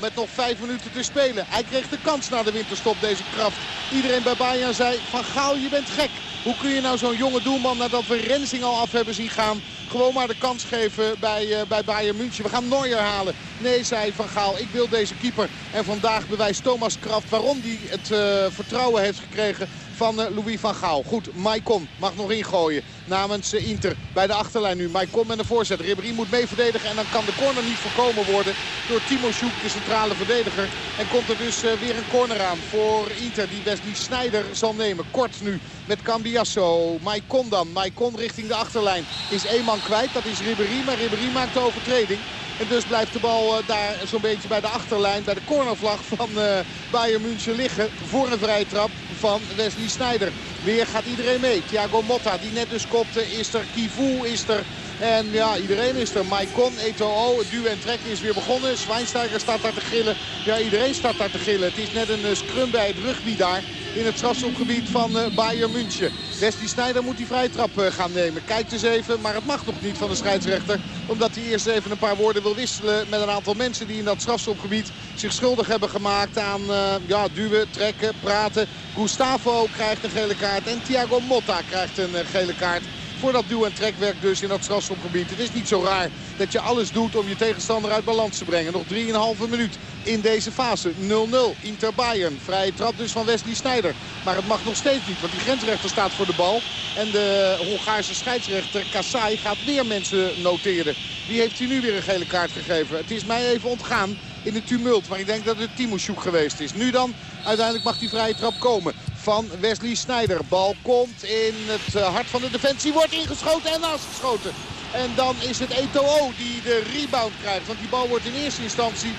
[SPEAKER 7] met nog vijf minuten te spelen. Hij kreeg de kans na de winterstop, deze kracht. Iedereen bij Bayern zei, Van Gaal, je bent gek. Hoe kun je nou zo'n jonge doelman nadat we Rensing al af hebben zien gaan... gewoon maar de kans geven bij, uh, bij Bayern München. We gaan Neuer halen. Nee, zei Van Gaal, ik wil deze keeper. En vandaag bewijst Thomas Kraft waarom hij het uh, vertrouwen heeft gekregen van uh, Louis van Gaal. Goed, Maicon mag nog ingooien namens Inter bij de achterlijn nu. Maicon met een voorzet. Ribéry moet mee verdedigen en dan kan de corner niet voorkomen worden door Timo Sjoek, de centrale verdediger. En komt er dus weer een corner aan voor Inter die Wesley Sneijder zal nemen. Kort nu met Cambiasso. Maicon dan. Maicon richting de achterlijn. Is één man kwijt, dat is Ribéry. Maar Ribéry maakt de overtreding. En dus blijft de bal uh, daar zo'n beetje bij de achterlijn, bij de cornervlag van uh, Bayern München liggen. Voor een vrije trap van Wesley Sneijder. Weer gaat iedereen mee. Thiago Motta die net dus kopte is er. Kivu is er. En ja, iedereen is er. Maicon, Eto'o, het duwen en trekken is weer begonnen. Zwijnsteiger staat daar te gillen. Ja, iedereen staat daar te gillen. Het is net een uh, scrum bij het rugby daar in het strafschopgebied van uh, Bayern München. Wesley Sneijder moet die vrije trap uh, gaan nemen. Kijkt eens even, maar het mag nog niet van de scheidsrechter. Omdat hij eerst even een paar woorden wil wisselen met een aantal mensen die in dat strafschopgebied zich schuldig hebben gemaakt aan ja, duwen, trekken, praten. Gustavo krijgt een gele kaart en Thiago Motta krijgt een gele kaart voor dat duw- en trekwerk dus in dat strafschopgebied. Het is niet zo raar dat je alles doet om je tegenstander uit balans te brengen. Nog 3,5 minuut in deze fase. 0-0 Inter Bayern. Vrije trap dus van Wesley Sneijder. Maar het mag nog steeds niet, want die grensrechter staat voor de bal. En de Hongaarse scheidsrechter Kassai gaat weer mensen noteren. Wie heeft hij nu weer een gele kaart gegeven? Het is mij even ontgaan in het tumult. Maar ik denk dat het Timoshoek geweest is. Nu dan, uiteindelijk mag die vrije trap komen van Wesley Sneijder. Bal komt in het hart van de defensie. Wordt ingeschoten en naastgeschoten. En dan is het Eto'o die de rebound krijgt. Want die bal wordt in eerste instantie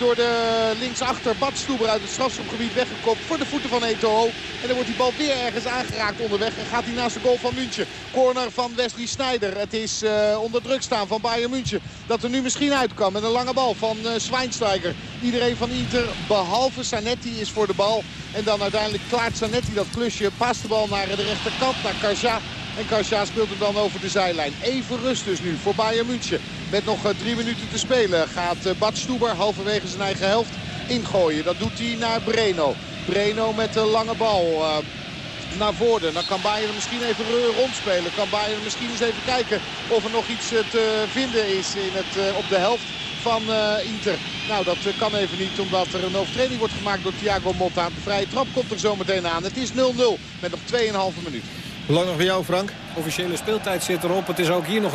[SPEAKER 7] door de linksachter Bad Stoeber uit het strafschopgebied weggekopt voor de voeten van Eto'o. En dan wordt die bal weer ergens aangeraakt onderweg en gaat hij naast de goal van München. Corner van Wesley Sneijder. Het is uh, onder druk staan van Bayern München. Dat er nu misschien uit kan met een lange bal van uh, Schweinsteiger. Iedereen van Inter behalve Sanetti is voor de bal. En dan uiteindelijk klaart Sanetti dat klusje. Paast de bal naar de rechterkant, naar Karja. En Karja speelt hem dan over de zijlijn. Even rust dus nu voor Bayern München. Met nog drie minuten te spelen gaat Bad Stuber halverwege zijn eigen helft ingooien. Dat doet hij naar Breno. Breno met de lange bal uh, naar voren. Dan kan Bayern misschien even rondspelen. Kan Bayern misschien eens even kijken of er nog iets te vinden is in het, op de helft van Inter. Nou, dat kan even niet omdat er een overtreding wordt gemaakt door Thiago Motta. De vrije trap komt er zo meteen aan. Het is 0-0 met nog 2,5 minuut.
[SPEAKER 6] Lang nog bij jou, Frank?
[SPEAKER 8] Officiële speeltijd zit erop. Het is ook hier nog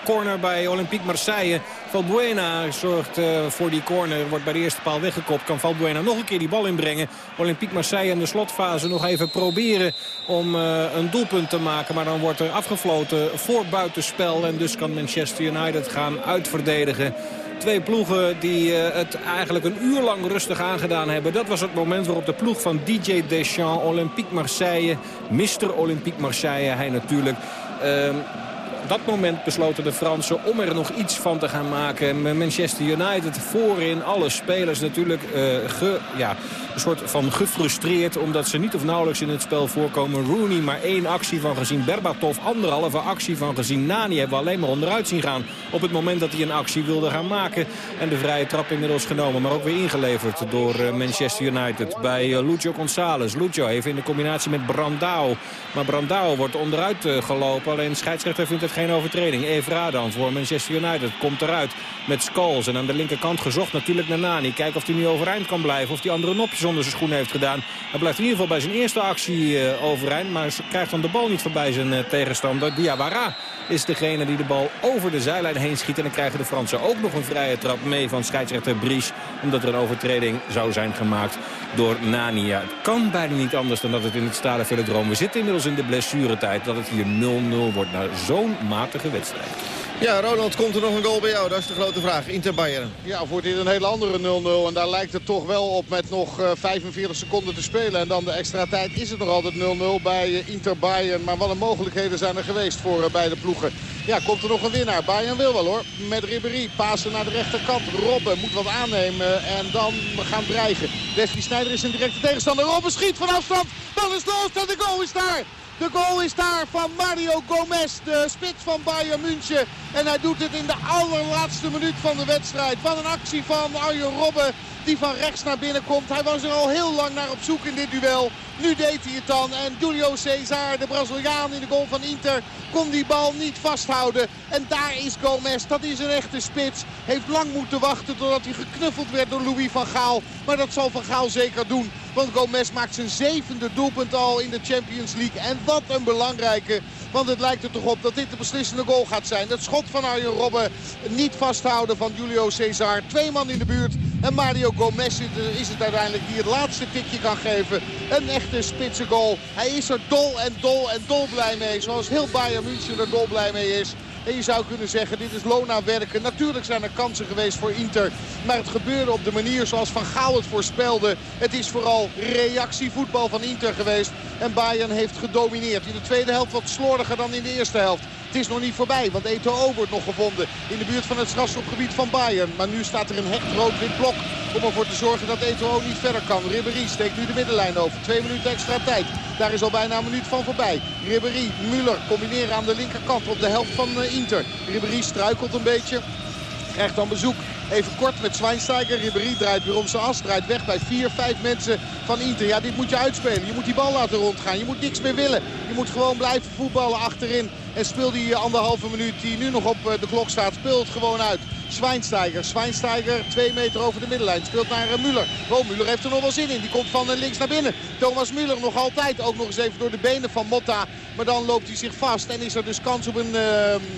[SPEAKER 8] 0-0. Corner bij Olympique Marseille. Valbuena zorgt uh, voor die corner. Wordt bij de eerste paal weggekopt. Kan Valbuena nog een keer die bal inbrengen. Olympique Marseille in de slotfase nog even proberen om uh, een doelpunt te maken. Maar dan wordt er afgefloten voor buitenspel. En dus kan Manchester United gaan uitverdedigen. Twee ploegen die uh, het eigenlijk een uur lang rustig aangedaan hebben. Dat was het moment waarop de ploeg van DJ Deschamps, Olympique Marseille, Mr. Olympique Marseille, hij natuurlijk... Op dat moment besloten de Fransen om er nog iets van te gaan maken. Manchester United voorin, alle spelers natuurlijk uh, ge, ja, een soort van gefrustreerd... omdat ze niet of nauwelijks in het spel voorkomen. Rooney maar één actie van gezien. Berbatov anderhalve actie van gezien. Nani hebben we alleen maar onderuit zien gaan... op het moment dat hij een actie wilde gaan maken. En de vrije trap inmiddels genomen, maar ook weer ingeleverd... door uh, Manchester United bij uh, Lucio González. Lucio even in de combinatie met Brandao. Maar Brandao wordt onderuit gelopen. Alleen scheidsrechter vindt het geen overtreding. Evra dan voor Manchester United komt eruit met Scholes. En aan de linkerkant gezocht natuurlijk naar Nani. Kijken of hij nu overeind kan blijven. Of die andere nopjes onder zijn schoenen heeft gedaan. Hij blijft in ieder geval bij zijn eerste actie uh, overeind. Maar krijgt dan de bal niet voorbij zijn uh, tegenstander. Diawara is degene die de bal over de zijlijn heen schiet. En dan krijgen de Fransen ook nog een vrije trap mee van scheidsrechter Bries. Omdat er een overtreding zou zijn gemaakt door Nani. Ja, het kan bijna niet anders dan dat het in het stade Velodroom. We zitten inmiddels in de blessuretijd dat het hier 0-0 wordt na zo'n matige wedstrijd.
[SPEAKER 6] Ja, Ronald, komt er nog een goal bij jou? Dat is de grote vraag. Inter Bayern.
[SPEAKER 7] Ja, wordt dit een hele andere 0-0. En daar lijkt het toch wel op met nog 45 seconden te spelen. En dan de extra tijd is het nog altijd 0-0 bij Inter Bayern. Maar wat een mogelijkheden zijn er geweest voor beide ploegen. Ja, komt er nog een winnaar. Bayern wil wel hoor. Met Ribéry. Pasen naar de rechterkant. Robben moet wat aannemen. En dan gaan dreigen. Wesley Sneijder is een directe tegenstander. Robben schiet van afstand. Dan is los en de goal is daar. De goal is daar van Mario Gomez, de spits van Bayern München. En hij doet het in de allerlaatste minuut van de wedstrijd. Van een actie van Arjen Robben die van rechts naar binnen komt. Hij was er al heel lang naar op zoek in dit duel. Nu deed hij het dan. En Julio Cesar, de Braziliaan in de goal van Inter, kon die bal niet vasthouden. En daar is Gomez. Dat is een echte spits. Heeft lang moeten wachten totdat hij geknuffeld werd door Louis van Gaal. Maar dat zal Van Gaal zeker doen. Want Gomez maakt zijn zevende doelpunt al in de Champions League. En wat een belangrijke. Want het lijkt er toch op dat dit de beslissende goal gaat zijn. Dat schot van Arjen Robben niet vasthouden van Julio Cesar. Twee man in de buurt. En Mario Gomez is het uiteindelijk die het laatste tikje kan geven. Een echte spitse goal. Hij is er dol en dol en dol blij mee. Zoals heel Bayern München er dol blij mee is. En je zou kunnen zeggen, dit is Lona werken. Natuurlijk zijn er kansen geweest voor Inter. Maar het gebeurde op de manier zoals Van Gaal het voorspelde. Het is vooral reactievoetbal van Inter geweest. En Bayern heeft gedomineerd. In de tweede helft wat slordiger dan in de eerste helft. Het is nog niet voorbij, want Eto'o wordt nog gevonden in de buurt van het strafschopgebied van Bayern. Maar nu staat er een hecht rood-wit blok om ervoor te zorgen dat Eto'o niet verder kan. Ribéry steekt nu de middenlijn over. Twee minuten extra tijd. Daar is al bijna een minuut van voorbij. Ribéry, Müller combineren aan de linkerkant op de helft van eh, Inter. Ribéry struikelt een beetje. Krijgt dan bezoek Even kort met Schweinsteiger. Ribéry draait weer om zijn as. Draait weg bij vier, vijf mensen van Inter. Ja, dit moet je uitspelen. Je moet die bal laten rondgaan. Je moet niks meer willen. Je moet gewoon blijven voetballen achterin. En speel die anderhalve minuut die nu nog op eh, de klok staat. Speel het gewoon uit. Schweinsteiger. Schweinsteiger twee meter over de middenlijn. Speelt naar uh, Müller. Oh, Müller heeft er nog wel zin in. Die komt van uh, links naar binnen. Thomas Müller nog altijd. Ook nog eens even door de benen van Motta. Maar dan loopt hij zich vast. En is er dus kans op een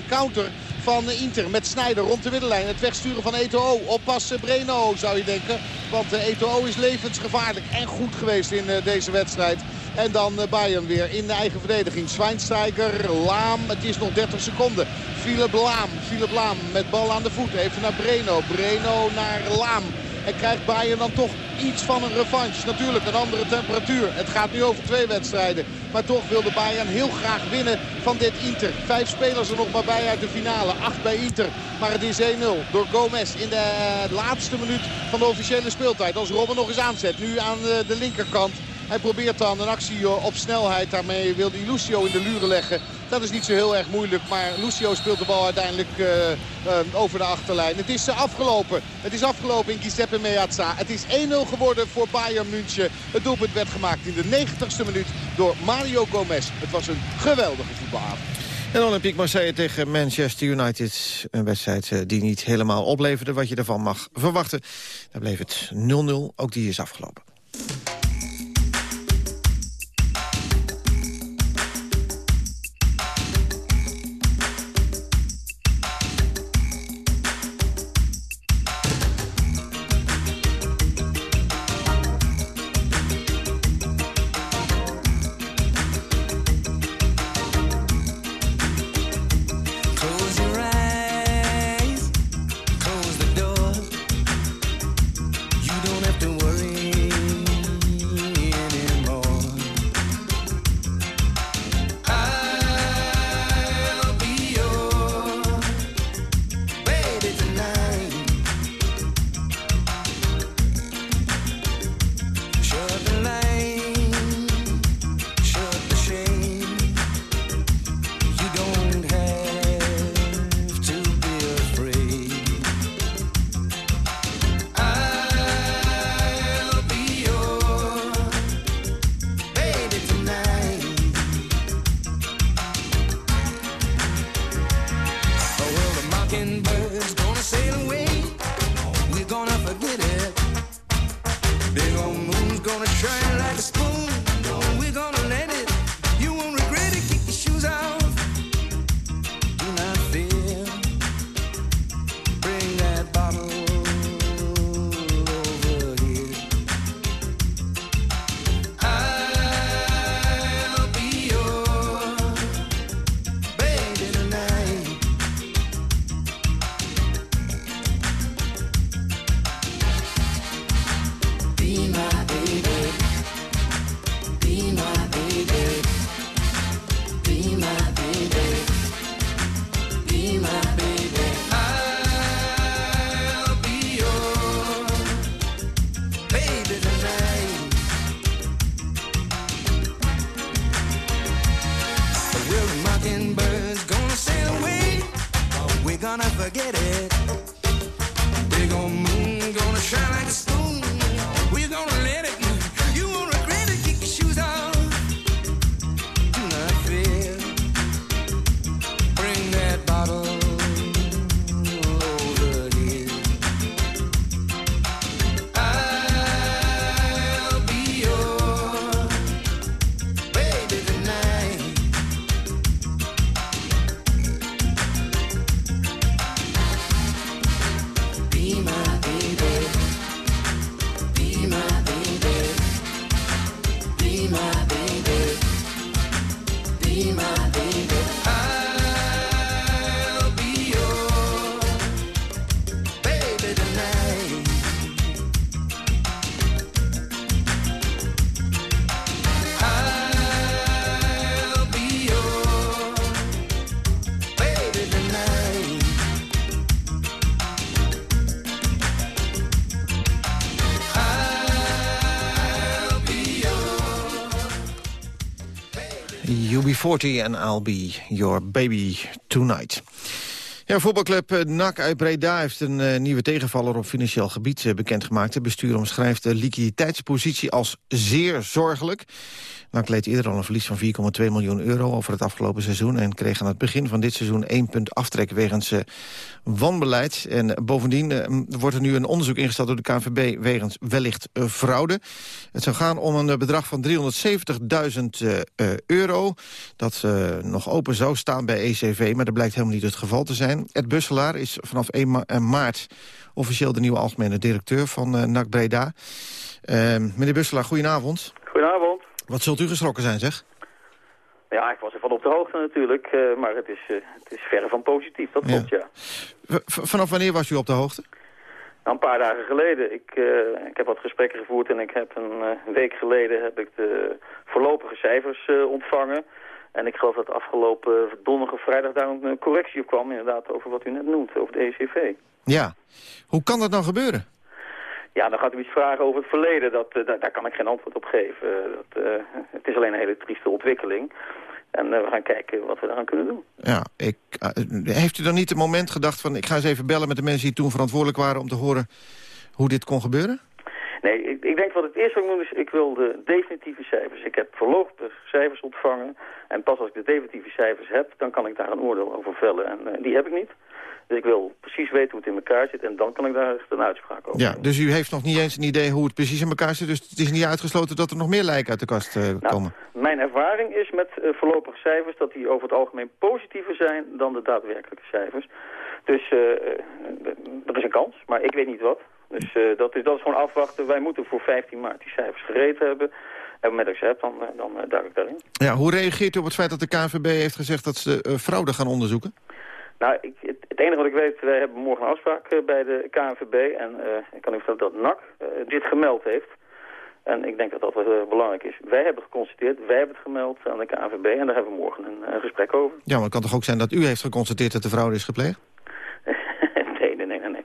[SPEAKER 7] counter van Inter. Met Snijder rond de middenlijn. Het wegsturen van Eto'o. Oppassen Breno zou je denken. Want Eto'o is levensgevaarlijk en goed geweest in deze wedstrijd. En dan Bayern weer in de eigen verdediging. Schweinsteiger, Laam. Het is nog 30 seconden. Philip Laam. Philip Laam met bal aan de voet. Even naar Breno. Breno naar Laam. En krijgt Bayern dan toch iets van een revanche. Natuurlijk een andere temperatuur. Het gaat nu over twee wedstrijden. Maar toch wilde Bayern heel graag winnen van dit Inter. Vijf spelers er nog maar bij uit de finale. Acht bij Inter. Maar het is 1-0 door Gomez in de eh, laatste minuut van de officiële speeltijd. Als Robben nog eens aanzet. Nu aan de linkerkant. Hij probeert dan een actie op snelheid. Daarmee wil hij Lucio in de luren leggen. Dat is niet zo heel erg moeilijk. Maar Lucio speelt de bal uiteindelijk uh, uh, over de achterlijn. Het is afgelopen. Het is afgelopen in Giuseppe Meazza. Het is 1-0 geworden voor Bayern München. Het doelpunt werd gemaakt in de 90ste minuut door Mario Gomez. Het was een geweldige voetbalavond.
[SPEAKER 6] En Olympique Marseille tegen Manchester United. Een wedstrijd die niet helemaal opleverde wat je ervan mag verwachten. Daar bleef het 0-0. Ook die is afgelopen. UB40 and I'll be your baby tonight. Ja, voetbalclub eh, NAC uit Breda heeft een eh, nieuwe tegenvaller op financieel gebied eh, bekendgemaakt. Het bestuur omschrijft de liquiditeitspositie als zeer zorgelijk. NAC leed eerder al een verlies van 4,2 miljoen euro over het afgelopen seizoen... en kreeg aan het begin van dit seizoen één punt aftrek wegens wanbeleid. En bovendien wordt er nu een onderzoek ingesteld door de KNVB wegens wellicht fraude. Het zou gaan om een bedrag van 370.000 eh, eh, euro... dat nog open zou staan bij ECV, maar dat blijkt helemaal niet het geval te zijn. Ed Busselaar is vanaf 1 ma- eh, maart officieel de nieuwe algemene directeur van eh, NAC Breda. Eh, meneer Busselaar, goedenavond.
[SPEAKER 11] Goedenavond.
[SPEAKER 6] Wat zult u geschrokken zijn, zeg?
[SPEAKER 11] Ja, ik was ervan op de hoogte natuurlijk, eh, maar het is, eh, het is verre van positief, dat klopt, ja.
[SPEAKER 6] Vanaf wanneer was u op de hoogte?
[SPEAKER 11] Nou, een paar dagen geleden, ik, eh, ik heb wat gesprekken gevoerd en ik heb een eh, week geleden heb ik de voorlopige cijfers eh, ontvangen. En ik geloof dat afgelopen donderdag of vrijdag daar een correctie op kwam, inderdaad, over wat u net noemt, over de ECV.
[SPEAKER 6] Ja. Hoe kan dat nou gebeuren?
[SPEAKER 11] Ja, dan gaat u iets vragen over het verleden. Dat, eh, daar, daar kan ik geen antwoord op geven. Eh, dat, eh, het is alleen een hele trieste ontwikkeling. En we gaan kijken wat we daaraan kunnen doen.
[SPEAKER 6] Ja, ik, heeft u dan niet een moment gedacht van... ik ga eens even bellen met de mensen die toen verantwoordelijk waren... om te horen hoe dit kon gebeuren?
[SPEAKER 11] Nee, ik, ik denk wat het eerste wat ik moet is, ik wil de definitieve cijfers. Ik heb voorlopige cijfers ontvangen. En pas als ik de definitieve cijfers heb, dan kan ik daar een oordeel over vellen. En eh, die heb ik niet. Dus ik wil precies weten hoe het in elkaar zit. En dan kan ik daar een uitspraak over
[SPEAKER 6] Ja, dus u heeft nog niet eens een idee hoe het precies in elkaar zit... dus het is niet uitgesloten dat er nog meer lijken uit de kast eh, komen?
[SPEAKER 11] Mijn ervaring is met eh, voorlopige cijfers dat die over het algemeen positiever zijn dan de daadwerkelijke cijfers. Dus er is een kans, maar ik weet niet wat. Dus eh, dat, is, dat is gewoon afwachten. Wij moeten voor 15 maart die cijfers gereed hebben. En met heb, dan, eh, dan eh, duik ik daarin.
[SPEAKER 6] Ja, hoe reageert u op het feit dat de KNVB heeft gezegd... dat ze fraude gaan onderzoeken?
[SPEAKER 11] Nou, ik, het, het enige wat ik weet, wij hebben morgen een afspraak bij de KNVB. En ik kan u vertellen dat NAC dit gemeld heeft. En ik denk dat dat wel belangrijk is. Wij hebben geconstateerd, wij hebben het gemeld aan de KNVB. En daar hebben we morgen een, een gesprek over.
[SPEAKER 6] Ja, maar het kan toch ook zijn dat u heeft geconstateerd dat de fraude is gepleegd?
[SPEAKER 11] nee, nee, nee, nee.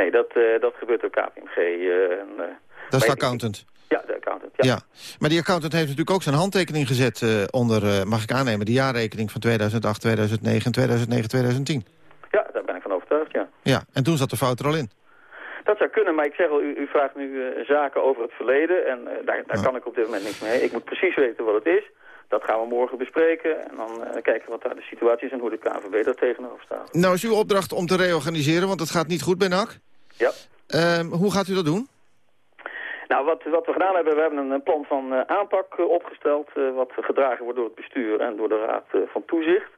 [SPEAKER 11] Nee, dat, eh, dat gebeurt door KPMG. eh, en, eh,
[SPEAKER 6] Dat is de accountant.
[SPEAKER 11] Ja, de accountant.
[SPEAKER 6] Ja. Maar die accountant heeft natuurlijk ook zijn handtekening gezet... onder, mag ik aannemen, de jaarrekening van 2008, 2009 en 2009, 2010.
[SPEAKER 11] Ja, daar ben ik van overtuigd, ja.
[SPEAKER 6] Ja, en toen zat de fout er al in.
[SPEAKER 11] Dat zou kunnen, maar ik zeg al, u, u vraagt nu zaken over het verleden. En daar, daar kan ik op dit moment niks mee. Ik moet precies weten wat het is. Dat gaan we morgen bespreken. En dan kijken wat daar de situatie is en hoe de KNVB daar tegenover staat.
[SPEAKER 6] Nou is uw opdracht om te reorganiseren, want het gaat niet goed bij NAC.
[SPEAKER 11] Ja.
[SPEAKER 6] Ehm, hoe gaat u dat doen?
[SPEAKER 11] Nou, wat, wat we gedaan hebben, we hebben een, plan van eh, aanpak eh, opgesteld... eh, wat gedragen wordt door het bestuur en door de Raad van Toezicht.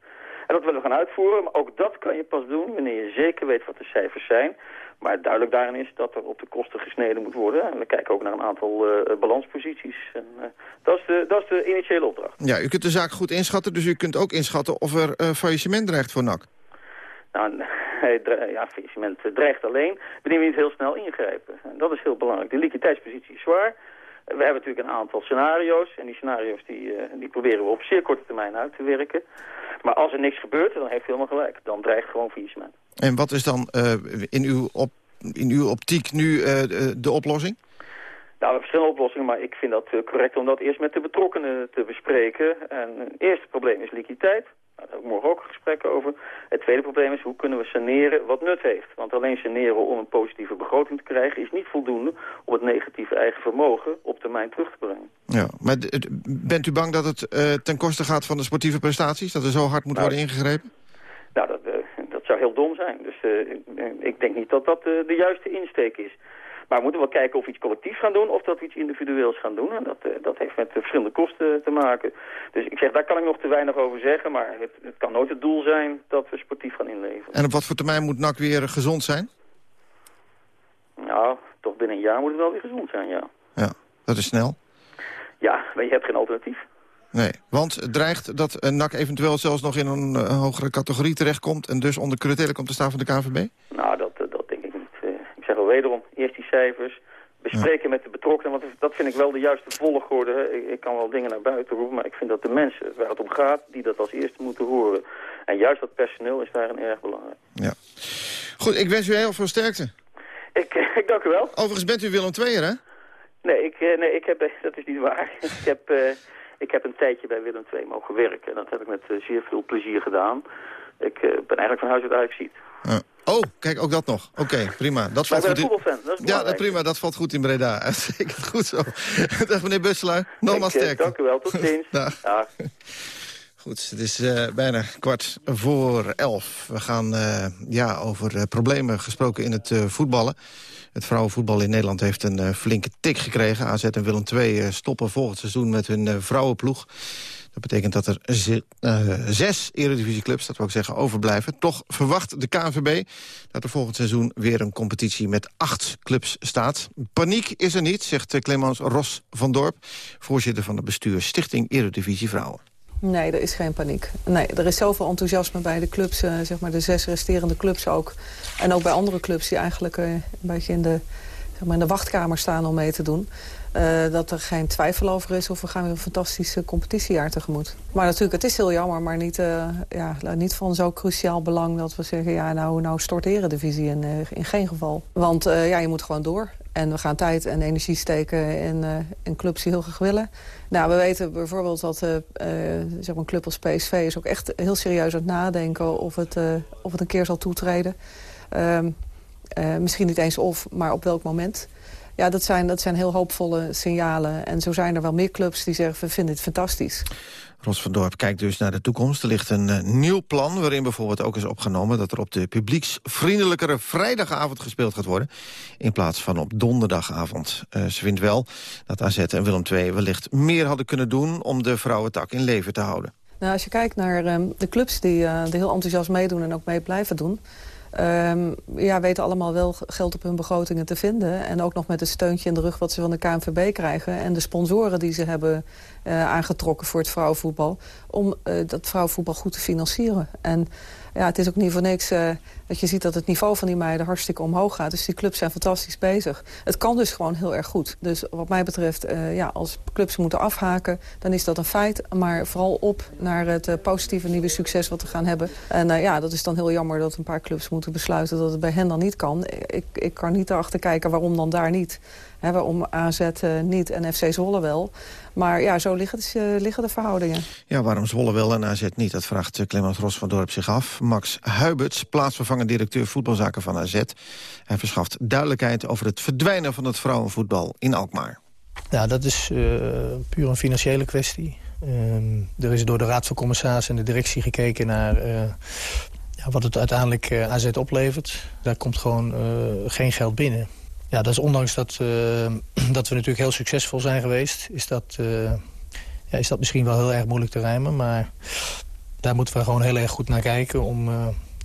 [SPEAKER 11] En dat willen we gaan uitvoeren, maar ook dat kan je pas doen... wanneer je zeker weet wat de cijfers zijn. Maar duidelijk daarin is dat er op de kosten gesneden moet worden. En we kijken ook naar een aantal balansposities. En, dat, is de, dat is de initiële opdracht.
[SPEAKER 6] Ja, u kunt de zaak goed inschatten, dus u kunt ook inschatten... of er faillissement dreigt voor NAC.
[SPEAKER 11] Nou, ja, faillissement eh, dreigt alleen wanneer we niet heel snel ingrijpen. En dat is heel belangrijk. De liquiditeitspositie is zwaar. Eh, We hebben natuurlijk een aantal scenario's. En die scenario's die, eh, die proberen we op zeer korte termijn uit te werken. Maar als er niks gebeurt, dan heeft u helemaal gelijk. Dan dreigt gewoon faillissement.
[SPEAKER 6] En wat is dan in, uw op, in uw optiek nu de- oplossing?
[SPEAKER 11] Nou, we hebben verschillende oplossingen, maar ik vind dat correct om dat eerst met de betrokkenen te bespreken. En het eerste probleem is liquiditeit. Daar morgen ook een gesprek over. Het tweede probleem is hoe kunnen we saneren wat nut heeft. Want alleen saneren om een positieve begroting te krijgen is niet voldoende om het negatieve eigen vermogen op termijn terug te brengen.
[SPEAKER 6] Ja, maar bent u bang dat het uh, ten koste gaat van de sportieve prestaties? Dat er zo hard moet nou, worden ingegrepen?
[SPEAKER 11] Nou, dat, uh, dat zou heel dom zijn. Dus uh, ik denk niet dat dat de juiste insteek is. Maar we moeten wel kijken of we iets collectiefs gaan doen of dat we iets individueels gaan doen. En dat, uh, dat heeft met verschillende kosten te maken. Dus ik zeg, daar kan ik nog te weinig over zeggen. Maar het, het kan nooit het doel zijn dat we sportief gaan inleveren.
[SPEAKER 6] En op wat voor termijn moet NAC weer gezond zijn?
[SPEAKER 11] Nou, toch binnen een jaar moet het wel weer gezond zijn, ja.
[SPEAKER 6] Ja, dat is snel.
[SPEAKER 11] Ja, maar je hebt geen alternatief.
[SPEAKER 6] Nee, want het dreigt dat NAC eventueel zelfs nog in een uh, hogere categorie terechtkomt... en dus onder curatele komt te staan van de KVB?
[SPEAKER 11] Nou, dat, dat denk ik niet. Uh, wederom, eerst die cijfers, bespreken met de betrokkenen... want dat vind ik wel de juiste volgorde. Ik, ik, kan wel dingen naar buiten roepen, maar ik vind dat de mensen waar het om gaat... die dat als eerste moeten horen. En juist dat personeel is daarin erg belangrijk.
[SPEAKER 6] Ja. Goed, ik wens u heel veel sterkte.
[SPEAKER 11] Ik, (laughs) ik dank u wel.
[SPEAKER 6] Overigens bent u Willem II'er, hè?
[SPEAKER 11] Nee, ik, nee ik heb, (laughs) dat is niet waar. (laughs) ik heb... Ik heb een tijdje bij Willem II mogen werken. En dat heb ik met uh, zeer veel plezier gedaan. Ik uh, ben eigenlijk van huis uit Ajax ziet.
[SPEAKER 6] Uh, oh, kijk, ook dat nog. Oké, okay, prima. Dat valt
[SPEAKER 11] goed een
[SPEAKER 6] dat is Ja, prima. Dat valt goed in Breda. (laughs) Uitstekend goed zo. (laughs) Dag meneer Busselaar. Nogmaals sterkte.
[SPEAKER 11] Dank u wel. Tot ziens. (laughs)
[SPEAKER 6] Dag. Dag. Goed, het is uh, bijna kwart voor elf. We gaan uh, ja, over uh, problemen gesproken in het voetballen. Het vrouwenvoetbal in Nederland heeft een flinke tik gekregen. AZ en Willem II stoppen volgend seizoen met hun vrouwenploeg. Dat betekent dat er zes eredivisieclubs, dat wil ik zeggen, overblijven. Toch verwacht de KNVB dat er volgend seizoen weer een competitie met acht clubs staat. Paniek is er niet, zegt Clemens Ros van Dorp... voorzitter van het bestuur Stichting Eredivisie Vrouwen.
[SPEAKER 12] Nee, er is geen paniek. Nee, er is zoveel enthousiasme bij de clubs, uh, zeg maar de zes resterende clubs ook. En ook bij andere clubs die eigenlijk een beetje in de, zeg maar in de wachtkamer staan om mee te doen. Uh, dat er geen twijfel over is of we gaan weer een fantastische competitiejaar tegemoet. Maar natuurlijk, het is heel jammer, maar niet, ja, niet van zo cruciaal belang dat we zeggen... ja, nou, nou de eredivisie in, in geen geval. Want ja, je moet gewoon door. En we gaan tijd en energie steken in, in clubs die heel graag willen. Nou, we weten bijvoorbeeld dat zeg maar een club als PSV is ook echt heel serieus aan het nadenken of het, of het een keer zal toetreden. Uh, misschien niet eens of, maar op welk moment. Ja, dat zijn, dat zijn heel hoopvolle signalen. En zo zijn er wel meer clubs die zeggen, we vinden het fantastisch.
[SPEAKER 6] Ros van Dorp kijkt dus naar de toekomst. Er ligt een uh, nieuw plan waarin bijvoorbeeld ook is opgenomen... dat er op de publieksvriendelijkere vrijdagavond gespeeld gaat worden... in plaats van op donderdagavond. Uh, ze vindt wel dat AZ en Willem II wellicht meer hadden kunnen doen... om de vrouwentak in leven te houden.
[SPEAKER 12] Nou, als je kijkt naar uh, de clubs die, die heel enthousiast meedoen en ook mee blijven doen... Um, ja, weten allemaal wel geld op hun begrotingen te vinden. En ook nog met het steuntje in de rug wat ze van de KNVB krijgen. En de sponsoren die ze hebben uh, aangetrokken voor het vrouwenvoetbal. Om uh, dat vrouwenvoetbal goed te financieren. En ja, het is ook niet voor niks uh, dat je ziet dat het niveau van die meiden hartstikke omhoog gaat. Dus die clubs zijn fantastisch bezig. Het kan dus gewoon heel erg goed. Dus wat mij betreft, uh, ja, als clubs moeten afhaken, dan is dat een feit. Maar vooral op naar het uh, positieve nieuwe succes wat we gaan hebben. En ja, dat is dan heel jammer dat een paar clubs moeten besluiten dat het bij hen dan niet kan. Ik, ik kan niet erachter kijken waarom dan daar niet. Hè, waarom AZ niet en FC Zwolle wel. Maar ja, zo liggen de, liggen de verhoudingen.
[SPEAKER 6] Ja, waarom Zwolle wel en AZ niet? Dat vraagt Clemens Ros van Dorp zich af. Max Huiberts, plaatsvervangend directeur voetbalzaken van AZ. Hij verschaft duidelijkheid over het verdwijnen van het vrouwenvoetbal in Alkmaar.
[SPEAKER 13] Ja, dat is uh, puur een financiële kwestie. Uh, er is door de Raad van Commissarissen en de directie gekeken naar... Uh, ja, wat het uiteindelijk AZ oplevert. Daar komt gewoon geen geld binnen. Ja, dat is ondanks dat, (clears throat) dat we natuurlijk heel succesvol zijn geweest... is dat, ja, is dat misschien wel heel erg moeilijk te rijmen. Maar daar moeten we gewoon heel erg goed naar kijken... om,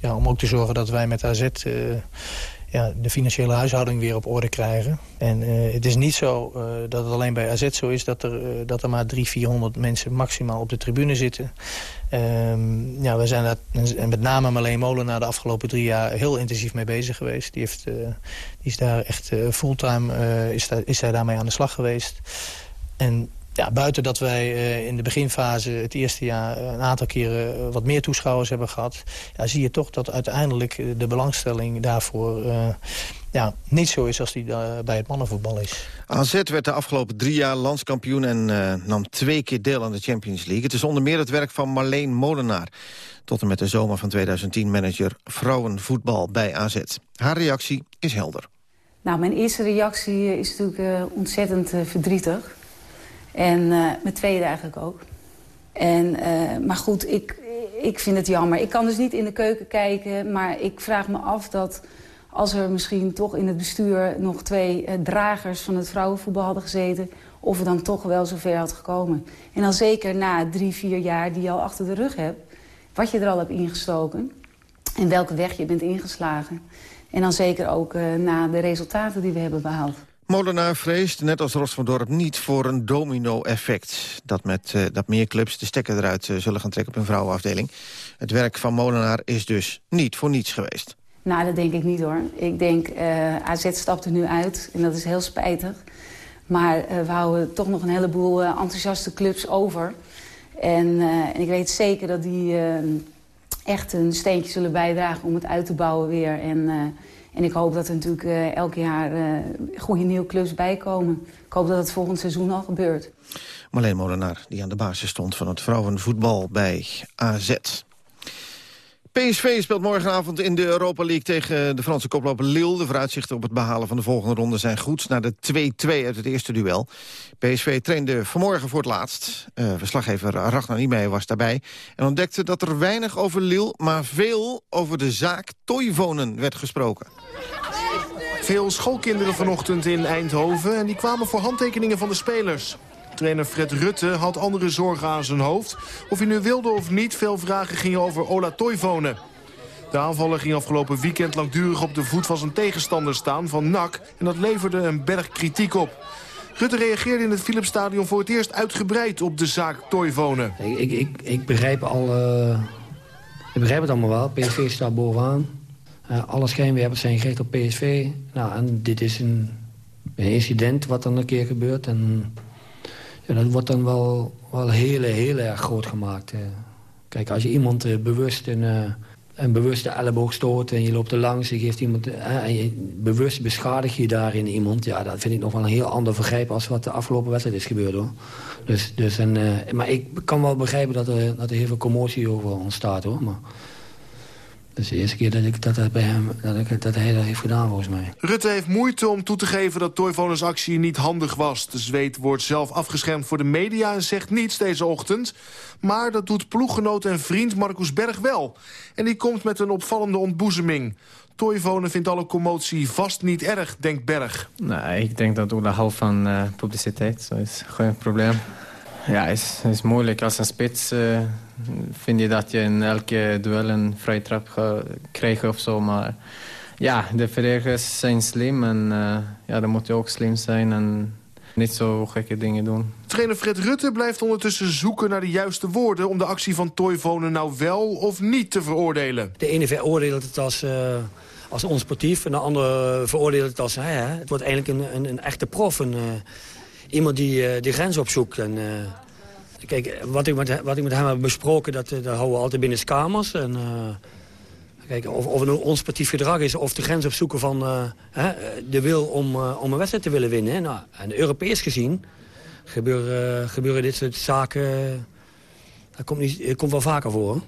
[SPEAKER 13] ja, om ook te zorgen dat wij met AZ ja, de financiële huishouding weer op orde krijgen. En uh, het is niet zo uh, dat het alleen bij AZ zo is... dat er, dat er maar 300, 400 mensen maximaal op de tribune zitten. Um, ja, we zijn daar, en met name Marleen Molenaar de afgelopen drie jaar heel intensief mee bezig geweest. Die, heeft, die is daar echt fulltime is, daar, is daarmee aan de slag geweest. En Ja, buiten dat wij in de beginfase het eerste jaar een aantal keren wat meer toeschouwers hebben gehad... Ja, zie je toch dat uiteindelijk de belangstelling daarvoor ja, niet zo is als die bij het mannenvoetbal is.
[SPEAKER 6] AZ werd de afgelopen drie jaar landskampioen en nam twee keer deel aan de Champions League. Het is onder meer het werk van Marleen Molenaar. Tot en met de zomer van 2010 manager vrouwenvoetbal bij AZ. Haar reactie is helder.
[SPEAKER 9] Nou, mijn eerste reactie is natuurlijk ontzettend verdrietig. En mijn tweede eigenlijk ook. En, maar goed, ik, ik vind het jammer. Ik kan dus niet in de keuken kijken, maar ik vraag me af dat als er misschien toch in het bestuur nog twee eh, dragers van het vrouwenvoetbal hadden gezeten... of we dan toch wel zover had gekomen. En dan zeker na drie, vier jaar die je al achter de rug hebt... wat je er al hebt ingestoken en welke weg je bent ingeslagen. En dan zeker ook uh, na de resultaten die we hebben behaald.
[SPEAKER 6] Molenaar vreest, net als Ros van Dorp, niet voor een domino-effect. Dat, met, uh, dat meer clubs de stekker eruit uh, zullen gaan trekken op hun vrouwenafdeling. Het werk van Molenaar is dus niet voor niets geweest.
[SPEAKER 9] Nou, dat denk ik niet hoor. Ik denk, uh, AZ stapt er nu uit en dat is heel spijtig. Maar we houden toch nog een heleboel enthousiaste clubs over. En, en, ik weet zeker dat die echt een steentje zullen bijdragen om het uit te bouwen weer. En, en ik hoop dat er natuurlijk elk jaar goede nieuwe clubs bijkomen. Ik hoop dat het volgend seizoen al gebeurt.
[SPEAKER 6] Marleen Molenaar, die aan de basis stond van het vrouwenvoetbal bij AZ. PSV speelt morgenavond in de Europa League tegen de Franse koploper Lille. De vooruitzichten op het behalen van de volgende ronde zijn goed... na de 2-2 uit het eerste duel. PSV trainde vanmorgen voor het laatst. Uh, verslaggever Ragnar Niemeyer was daarbij... en ontdekte dat er weinig over Lille, maar veel over de zaak Toivonen werd gesproken.
[SPEAKER 14] Veel schoolkinderen vanochtend in Eindhoven... en die kwamen voor handtekeningen van de spelers. Trainer Fred Rutte had andere zorgen aan zijn hoofd. Of hij nu wilde of niet, veel vragen gingen over Ola Toivonen. De aanvaller ging afgelopen weekend langdurig op de voet van zijn tegenstander staan, van NAC. En dat leverde een berg kritiek op. Rutte reageerde in het Philipsstadion voor het eerst uitgebreid op de zaak Toivonen.
[SPEAKER 15] Ik, ik, ik, begrijp, al, uh, ik begrijp het allemaal wel. PSV staat bovenaan. Uh, alle schijnwerpers zijn gericht op PSV. Nou, en dit is een, een incident wat dan een keer gebeurt. En ja, dat wordt dan wel, wel heel, heel erg groot gemaakt. Kijk, als je iemand uh, bewust een, uh, een bewuste elleboog stoot... en je loopt er langs, je geeft iemand... Uh, en je, bewust beschadig je daarin iemand... ja, dat vind ik nog wel een heel ander vergrijp... als wat de afgelopen wedstrijd is gebeurd, hoor. Dus, dus en, maar ik kan wel begrijpen dat er, dat er heel veel commotie over ontstaat, hoor. Maar, dat is de eerste keer dat, ik, dat, dat, bij hem, dat, ik, dat hij dat heeft gedaan, volgens mij.
[SPEAKER 14] Rutte heeft moeite om toe te geven dat Toivonens actie niet handig was. De zweet wordt zelf afgeschermd voor de media en zegt niets deze ochtend. Maar dat doet ploeggenoot en vriend Marcus Berg wel. En die komt met een opvallende ontboezeming. Toivonen vindt alle commotie vast niet erg, denkt Berg.
[SPEAKER 16] Nee, ik denk dat Ola houdt van uh, publiciteit. Dat is geen probleem. Ja, het is, is moeilijk. Als een spits uh, vind je dat je in elke duel een vrije trap gaat krijgen of zo. Maar ja, de verdedigers zijn slim en uh, ja, dan moet je ook slim zijn en niet zo gekke dingen doen.
[SPEAKER 14] Trainer Fred Rutte blijft ondertussen zoeken naar de juiste woorden... om de actie van Toivonen nou wel of niet te veroordelen.
[SPEAKER 15] De ene veroordeelt het als... Uh als onsportief. En de andere veroordeelt het als... Hè, het wordt eigenlijk een, een, een echte prof. Een, uh, iemand die uh, de grens opzoekt. En, uh, kijk, wat ik, met, wat ik met hem heb besproken, dat, dat houden we altijd binnen kamers. En, kijk, of, of het een onsportief gedrag is of de grens opzoeken van hè, de wil om, om een wedstrijd te willen winnen. Nou, en Europees gezien gebeuren, gebeuren dit soort zaken... Dat komt, niet, dat komt wel vaker voor.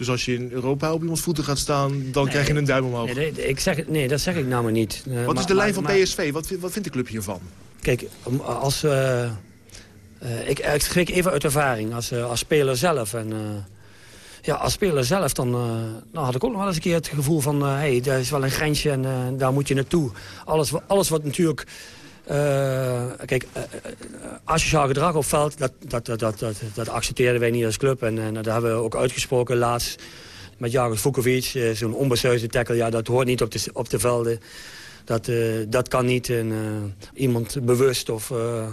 [SPEAKER 14] Dus als je in Europa op iemands voeten gaat staan, dan krijg je een duim omhoog.
[SPEAKER 15] Nee, ik zeg, nee dat zeg ik nou maar niet.
[SPEAKER 14] Wat is de lijn van PSV? Wat, wat vindt de club hiervan?
[SPEAKER 15] Kijk, als... Uh, ik, ik schrik even uit ervaring als, als speler zelf. En, ja, als speler zelf dan, dan had ik ook nog wel eens een keer het gevoel van... hé, hey, daar is wel een grensje en daar moet je naartoe. Alles, alles wat natuurlijk... kijk, asociaal gedrag op veld, dat, dat, dat, dat, dat, dat accepteerden wij niet als club. En, en dat hebben we ook uitgesproken laatst met Jagos Vukovic. Zo'n onbesuisde tackle, ja, dat hoort niet op de, op de velden. Dat, uh, dat kan niet. En, uh, iemand bewust of uh,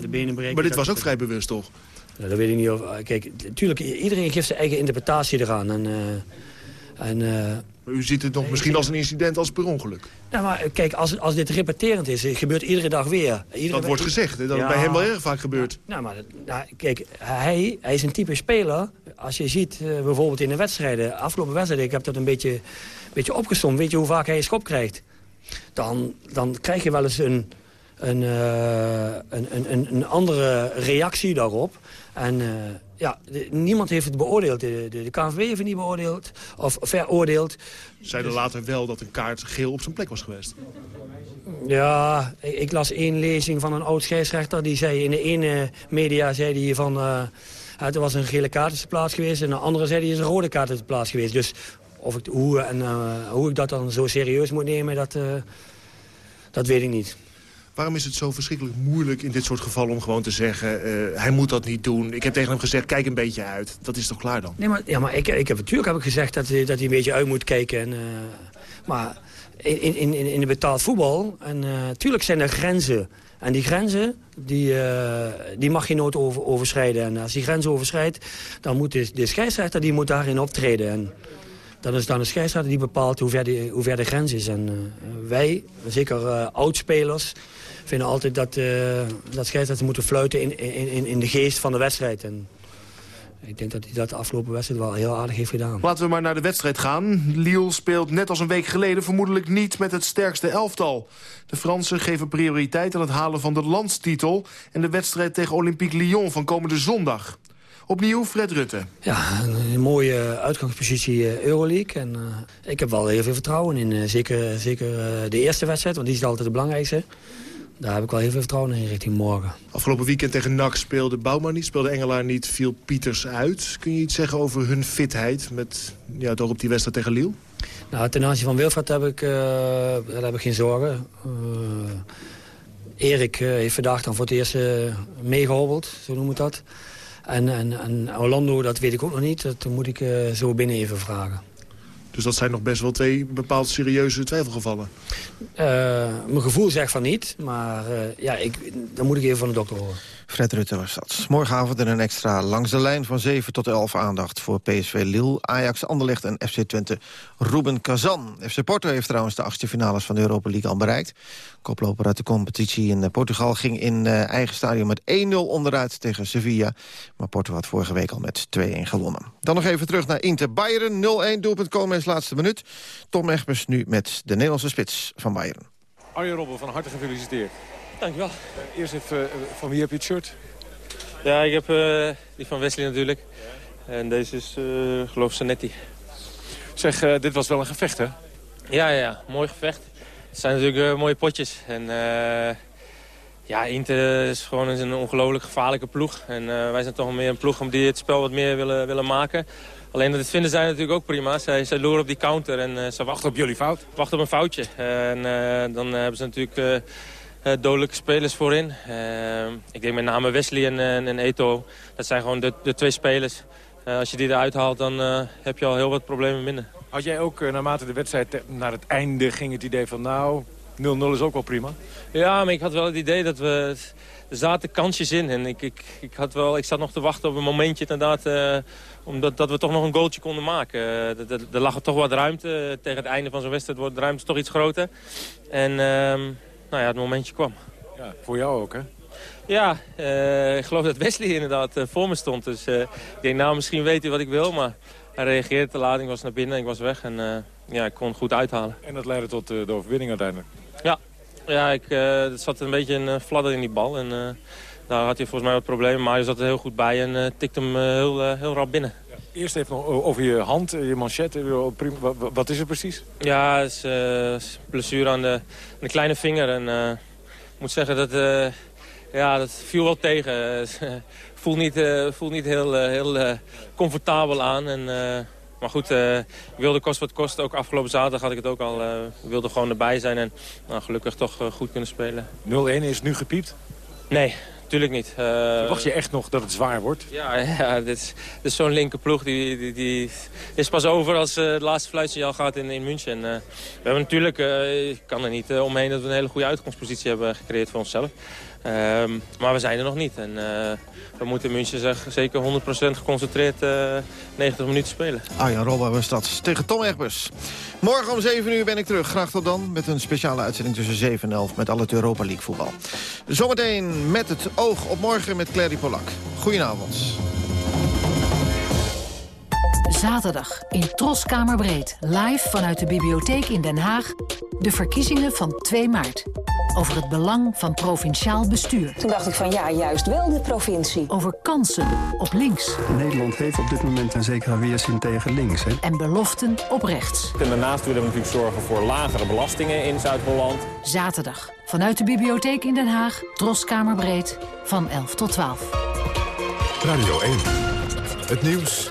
[SPEAKER 15] de benen breken.
[SPEAKER 14] Maar dit was ook vrij bewust, toch?
[SPEAKER 15] Ja, dat weet ik niet. Of, kijk, natuurlijk, iedereen geeft zijn eigen interpretatie eraan. En, en
[SPEAKER 14] Maar u ziet het nog misschien als een incident als per ongeluk.
[SPEAKER 15] Nou, maar kijk, als, als dit repeterend is, het gebeurt iedere dag weer. Iedere
[SPEAKER 14] dat wordt gezegd, hè, dat het bij hem wel erg vaak gebeurt.
[SPEAKER 15] Nou, maar nou, kijk, hij, hij is een type speler. Als je ziet, uh, bijvoorbeeld in de wedstrijden, afgelopen wedstrijden... ik heb dat een beetje, beetje opgestomd. Weet je hoe vaak hij een schop krijgt? Dan, dan krijg je wel eens een, een, uh, een, een, een andere reactie daarop. En... Uh, ja, de, niemand heeft het beoordeeld. De, de, de KNVB heeft het niet beoordeeld of veroordeeld.
[SPEAKER 14] Zeiden dus... later wel dat een kaart geel op zijn plek was geweest.
[SPEAKER 15] Ja, ik, ik, las één lezing van een oud scheidsrechter. Die zei in de ene media zei hij van... Uh, het was een gele kaart op de plaats geweest. En de andere zei hij is een rode kaart op de plaats geweest. Dus of ik, hoe, en, uh, hoe ik dat dan zo serieus moet nemen, dat, uh, dat weet ik niet.
[SPEAKER 14] Waarom is het zo verschrikkelijk moeilijk in dit soort gevallen om gewoon te zeggen... Uh, hij moet dat niet doen. Ik heb tegen hem gezegd, kijk een beetje uit. Dat is toch klaar dan?
[SPEAKER 15] Nee, maar, ja, maar ik, ik heb, natuurlijk heb ik gezegd dat, hij, dat hij een beetje uit moet kijken. En, uh, maar in, in, in, in de betaald voetbal, en natuurlijk zijn er grenzen. En die grenzen, die, uh, die mag je nooit over, overschrijden. En als die grens overschrijdt, dan moet de, de scheidsrechter die moet daarin optreden. En dat is dan de scheidsrechter die bepaalt hoe ver, hoe ver de grens is. En uh, wij, zeker uh, oudspelers, vinden altijd dat, uh, dat scheidsrechters moeten fluiten in, in, in de geest van de wedstrijd. En ik denk dat hij dat de afgelopen wedstrijd wel heel aardig heeft gedaan.
[SPEAKER 14] Laten we maar naar de wedstrijd gaan. Lille speelt net als een week geleden vermoedelijk niet met het sterkste elftal. De Fransen geven prioriteit aan het halen van de landstitel... en de wedstrijd tegen Olympique Lyon van komende zondag. Opnieuw Fred Rutte.
[SPEAKER 15] Ja, een, mooie uitgangspositie Euroleague. En, uh, ik heb wel heel veel vertrouwen in. Uh, zeker zeker uh, de eerste wedstrijd, want die is altijd de belangrijkste. Daar heb ik wel heel veel vertrouwen in richting morgen.
[SPEAKER 14] Afgelopen weekend tegen NAC speelde Bouwman niet, speelde Engelaar niet, viel Pieters uit. Kun je iets zeggen over hun fitheid met, ja, toch op die wedstrijd tegen Lille?
[SPEAKER 15] Nou, ten aanzien van Wilfred heb ik, daar heb ik geen zorgen. Erik heeft vandaag dan voor het eerst meegehobbeld, zo noemen we dat. En, en, en Orlando, dat weet ik ook nog niet. Dat moet ik uh, zo binnen even vragen.
[SPEAKER 14] Dus dat zijn nog best wel twee bepaald serieuze twijfelgevallen?
[SPEAKER 15] Uh, mijn gevoel zegt van niet, maar uh, ja, ik, dan moet ik even van de dokter horen.
[SPEAKER 6] Fred Rutte was dat. Morgenavond in een extra langs de lijn van 7 tot 11 aandacht... voor PSV Lille, Ajax, Anderlecht en FC Twente Ruben Kazan. FC Porto heeft trouwens de achtste finales van de Europa League al bereikt. Koploper uit de competitie in Portugal ging in uh, eigen stadion met 1-0 onderuit tegen Sevilla. Maar Porto had vorige week al met 2-1 gewonnen. Dan nog even terug naar Inter Bayern. 0-1 doelpunt Koolmees laatste minuut. Tom Egbers nu met de Nederlandse spits van Bayern.
[SPEAKER 17] Arjen Robben, van harte gefeliciteerd.
[SPEAKER 18] Dankjewel.
[SPEAKER 17] Uh, eerst even, uh, van wie heb je het shirt?
[SPEAKER 18] Ja, ik heb uh, die van Wesley natuurlijk. En deze is, geloof ik, Sanetti.
[SPEAKER 17] Zeg, dit was wel een gevecht, hè?
[SPEAKER 18] Ja, ja, mooi gevecht. Het zijn natuurlijk mooie potjes. En ja, Inter is gewoon een ongelooflijk gevaarlijke ploeg. En wij zijn toch meer een ploeg om die het spel wat meer willen, willen maken. Alleen dat vinden zij natuurlijk ook prima. Zij, zij loeren op die counter en uh, ze wachten
[SPEAKER 17] op jullie fout.
[SPEAKER 18] Wachten op een foutje. En uh, dan hebben ze natuurlijk uh, dodelijke spelers voorin. ik denk met name Wesley en, en Eto. Dat zijn gewoon de, de twee spelers. als je die eruit haalt, dan heb je al heel wat problemen minder.
[SPEAKER 17] Had jij ook naarmate de wedstrijd naar het einde ging het idee van... nou, 0-0 is ook wel prima?
[SPEAKER 18] Ja, maar ik had wel het idee dat we... Er zaten kansjes in en ik, ik, ik, had wel, ik zat nog te wachten op een momentje inderdaad omdat dat we toch nog een goaltje konden maken. Uh, er lag er toch wat ruimte. Tegen het einde van zo'n wedstrijd wordt de ruimte toch iets groter. En uh, nou ja, het momentje kwam.
[SPEAKER 17] Ja, voor jou ook, hè?
[SPEAKER 18] Ja, uh, ik geloof dat Wesley inderdaad uh, voor me stond. Dus ik denk, nou, misschien weet hij wat ik wil. Maar hij reageerde te laat. Ik was naar binnen, ik was weg. En ja, ik kon het goed uithalen.
[SPEAKER 17] En dat leidde tot de overwinning uiteindelijk?
[SPEAKER 18] Ja, ja ik, er zat een beetje een fladder in die bal. En daar had hij volgens mij wat problemen. Maar hij zat er heel goed bij en tikte hem heel, heel rap binnen.
[SPEAKER 17] Eerst even nog over je hand, je manchette. Wat is er precies?
[SPEAKER 18] Ja, het is blessure aan de, aan de, kleine vinger. En ik moet zeggen, dat, ja, dat viel wel tegen. (laughs) voelt niet, voelt niet heel, heel comfortabel aan. En, maar goed, ik wilde kost wat kost. Ook afgelopen zaterdag had ik het ook al. Ik wilde gewoon erbij zijn en nou, gelukkig toch goed kunnen spelen.
[SPEAKER 17] 0-1 is nu gepiept?
[SPEAKER 18] Nee, Tuurlijk niet. Uh,
[SPEAKER 17] Wacht je echt nog dat het zwaar wordt?
[SPEAKER 18] Ja, ja dit is, zo'n linkerploeg. Die, die, die, is pas over als uh, het laatste fluitsignaal gaat in, in München. En, uh, we hebben natuurlijk, ik kan er niet omheen dat we een hele goede uitgangspositie hebben gecreëerd voor onszelf. Ehm, maar we zijn er nog niet. En eh, we moeten München zeg, zeker 100% geconcentreerd 90 minuten spelen.
[SPEAKER 6] Arjan Robben was dat tegen Tom Egbers. Morgen om 7 uur ben ik terug. Graag tot dan met een speciale uitzending tussen 7 en 11... met al het Europa League voetbal. Zometeen met het oog op morgen met Clary Polak. Goedenavond.
[SPEAKER 19] Zaterdag in Troskamerbreed. Live vanuit de bibliotheek in Den Haag. De verkiezingen van 2 maart. Over het belang van provinciaal bestuur.
[SPEAKER 20] Toen dacht ik van ja, juist wel de provincie.
[SPEAKER 19] Over kansen op links.
[SPEAKER 21] Nederland heeft op dit moment een zekere weerzin tegen links. Hè?
[SPEAKER 19] En beloften op rechts.
[SPEAKER 8] En daarnaast willen we natuurlijk zorgen voor lagere belastingen in Zuid-Holland.
[SPEAKER 19] Zaterdag vanuit de bibliotheek in Den Haag. Troskamerbreed van 11 tot 12.
[SPEAKER 5] Radio 1. Het nieuws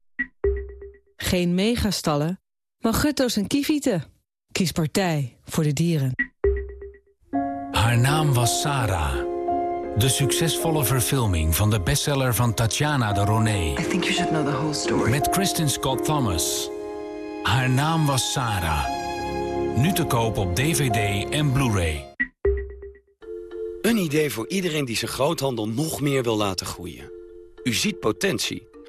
[SPEAKER 22] Geen megastallen, maar gutto's en kievieten. Kies partij voor de dieren.
[SPEAKER 23] Haar naam was Sarah. De succesvolle verfilming van de bestseller van Tatjana de Roné. Met Kristen Scott Thomas. Haar naam was Sarah. Nu te koop op DVD en Blu-ray.
[SPEAKER 24] Een idee voor iedereen die zijn groothandel nog meer wil laten groeien. U ziet potentie,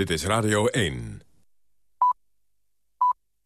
[SPEAKER 5] Dit is Radio 1.